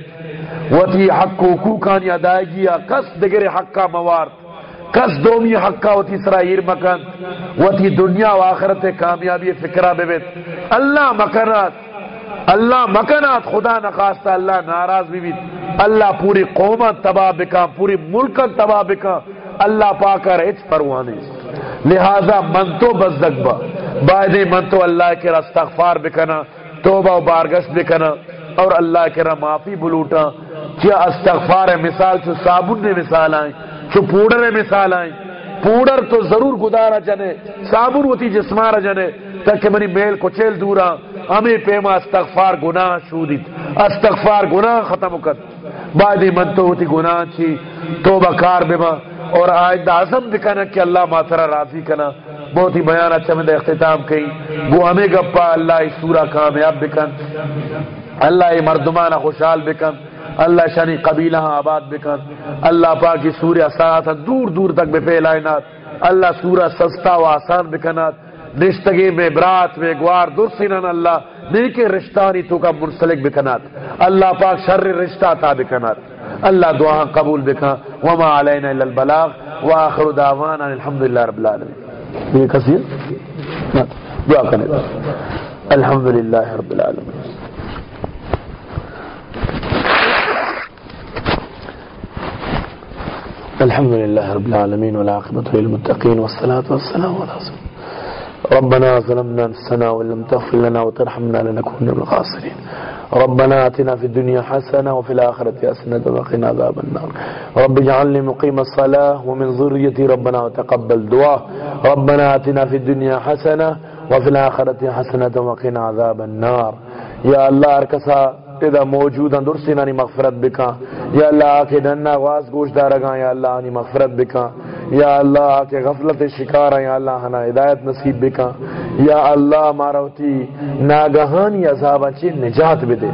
وتی حق و حقوقانی ادائیگی کس دگر حقا موارد۔ کس دومی حقا وتی سرائیر مکن۔ وتی دنیا و آخرت کامیابی فکرہ بیت اللہ مکرات اللہ مکنات خدا نخواستہ اللہ ناراض بھی اللہ پوری قومت تباہ بکا، پوری ملک تباہ بکا۔ اللہ پا کر اچ پروانے لہذا من تو بزدک با. باید من تو اللہ کے استغفار بکنا توبہ و بارگشت بکنا اور اللہ کے معافی بلوٹا کیا استغفار ہے؟ مثال چو صابن نے مثال آئیں چو پوڑر مثال آئیں۔ پوڑر تو ضرور گدارا جنے صابن ہوتی جسمارا جنے تاکہ منی میل کو چیل دورا۔ ہمیں پیما استغفار گناہ شودیت استغفار گناہ ختم کت بعد من تو ہوتی گناہ چی توبہ کار بما اور آئندہ عظم دکھنا کہ اللہ ماترہ راضی کنا۔ بہت ہی بیان اچھا میں اختتام کئی وہ ہمیں گپا، اللہ اس سورہ کامیاب بکن۔ اللہ یہ مردمانہ خوشحال بکن۔ اللہ شانی قبیلہ آباد بکن۔ اللہ پاکی سورہ ساتھ دور دور تک بے پھیلائنات اللہ سورہ سستا و آسان بکنات نشتگی میں، برات میں، گوار درسینن اللہ۔ نیکی رشتانی تو کا منسلک بکنات اللہ پاک شر رشتہ تا بکنات اللہ دعا قبول بکا وما علینا إلا البلاغ وآخر دعوانا الحمدللہ رب العالمین یہ کثیر دعا کرنے الحمدللہ رب العالمین الحمد لله رب العالمين والعاقبة للمتقين والصلاة والسلام على رسول ربنا ظلمنا نفسنا وإن لم تغفر لنا وترحمنا لنكون من الخاسرين. ربنا آتنا في الدنيا حسنة وفي الآخرة حسنة وقنا عذاب النار. رب اجعلني مقيم الصلاة ومن ذريتي ربنا وتقبل دعاء. ربنا آتنا في الدنيا حسنة وفي الآخرة حسنة وقنا عذاب النار. يا الله اركسا اذا موجود ہیں درسی نانی مغفرت بکا یا اللہ آکے دننا غواز گوش دارگا یا اللہ آنی مغفرت بکا یا اللہ آکے غفلت شکار یا اللہ ہنا ہدایت نصیب بکا یا اللہ مارا ہوتی ناگہانی عذاب چی نجات بدے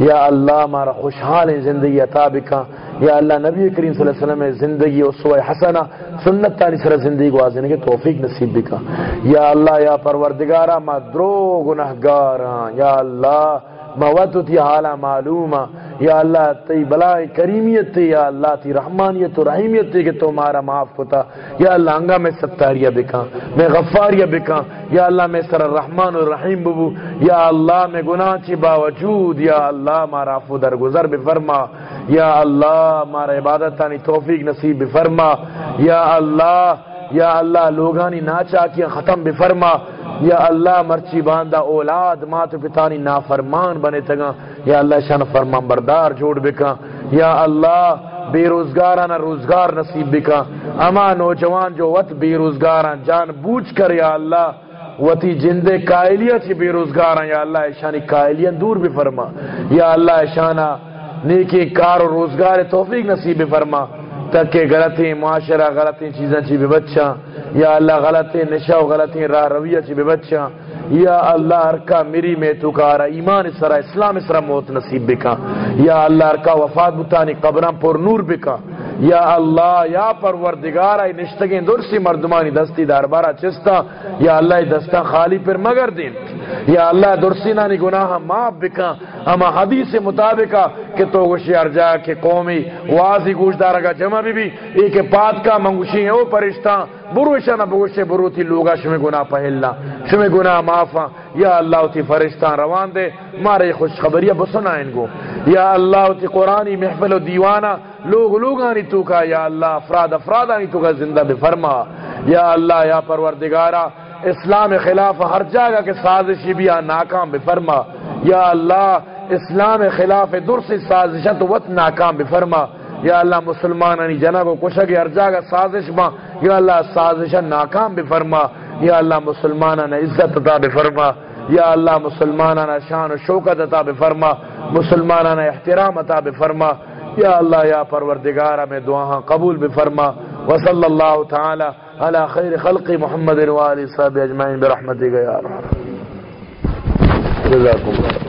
یا اللہ مارا خوشحال زندگی عطا بکا یا اللہ نبی کریم صلی اللہ علیہ وسلم زندگی اسوہ حسنہ، سنت تانی سر زندگی کو آزنے کے توفیق نصیب بکا یا اللہ یا پروردگارا ما درو گناہ گناہگارا یا اللہ موت حالا معلوم یا اللہ تی بلائی کریمیت تی یا اللہ تی رحمانیت و رحیمیت تی کہ تو مارا معاف کتا یا اللہ انگا میں ستاریہ بکا میں غفاریہ بکا یا اللہ میں سر الرحمن الرحیم ببو۔ یا اللہ میں گناہ چی باوجود یا اللہ مارا عفو در گزر بفرما۔ یا اللہ مارا عبادتانی توفیق نصیب بفرما۔ یا اللہ یا اللہ لوگانی ناچا کیا ختم بفرما یا اللہ مرچی باندہ اولاد مات پتانی نافرمان بنے تگا یا اللہ شان فرمان بردار جوڑ بکا یا اللہ بے روزگاران روزگار نصیب بکا اما نوجوان جو وط بے روزگاران جان بوجھ کر یا اللہ وتی جندے قائلیت چی بے روزگاران یا اللہ شانی قائلیت دور بھی فرما یا اللہ شانہ نیکی کار و روزگار توفیق نصیب فرما تک کہ غلطی معاشرہ، غلطی چیزیں چی بھی بچہ یا اللہ غلطی نشہ و غلطی، راہ رویہ چی بھی بچہ یا اللہ ارکا میری میں تو کارا ایمان اسرا اسلام اسرا موت نصیب بکا یا اللہ ارکا وفات بتانی قبران پر نور بکا یا اللہ، یا پروردگار ای نشتگین درسی مردمانی دستی دربارا چستا۔ یا اللہ دستا خالی پر مگر دین۔ یا اللہ درسی نانی گناہ معاف بکا، اما حدیث مطابقہ کہ تو گوشی ارجا کہ قومی واضی گوش دارگا جمع بھی بھی ایک پات کا منگوشی ہے او پرشتہ بروشا نہ بگوشے، برو تھی لوگا شمی گناہ پہلنا شمی گناہ معافا، یا اللہ تی فرشتہ روان دے، مارے خوش خبریہ بسنا ان کو یا اللہ تی قرآنی محفل و دیوانا لوگ لوگانی تو کا، یا اللہ افراد افرادانی تو کا زندہ بفرما۔ یا اللہ یا پروردگارا اسلام خلاف ہر جگہ کے سازشی بھی ناکام بفرما یا اللہ، اسلام خلاف درس سازشہ تو وط ناکام بفرما یا اللہ مسلمان انی جنہ کو کشک ہر جگہ سازش ما یا اللہ سازشہ ناکام بفرما یا اللہ مسلمان نے عزت عطا بفرما یا اللہ مسلمان نے شان و شوکت عطا بفرما مسلمان نے احترام عطا بفرما یا اللہ، یا پروردگارہ میں دعا قبول بفرما وصلی اللہ تعالی علی خیر خلق محمد و علی صحابہ اجمعین برحمتک یا رحمت جزاکم اللہ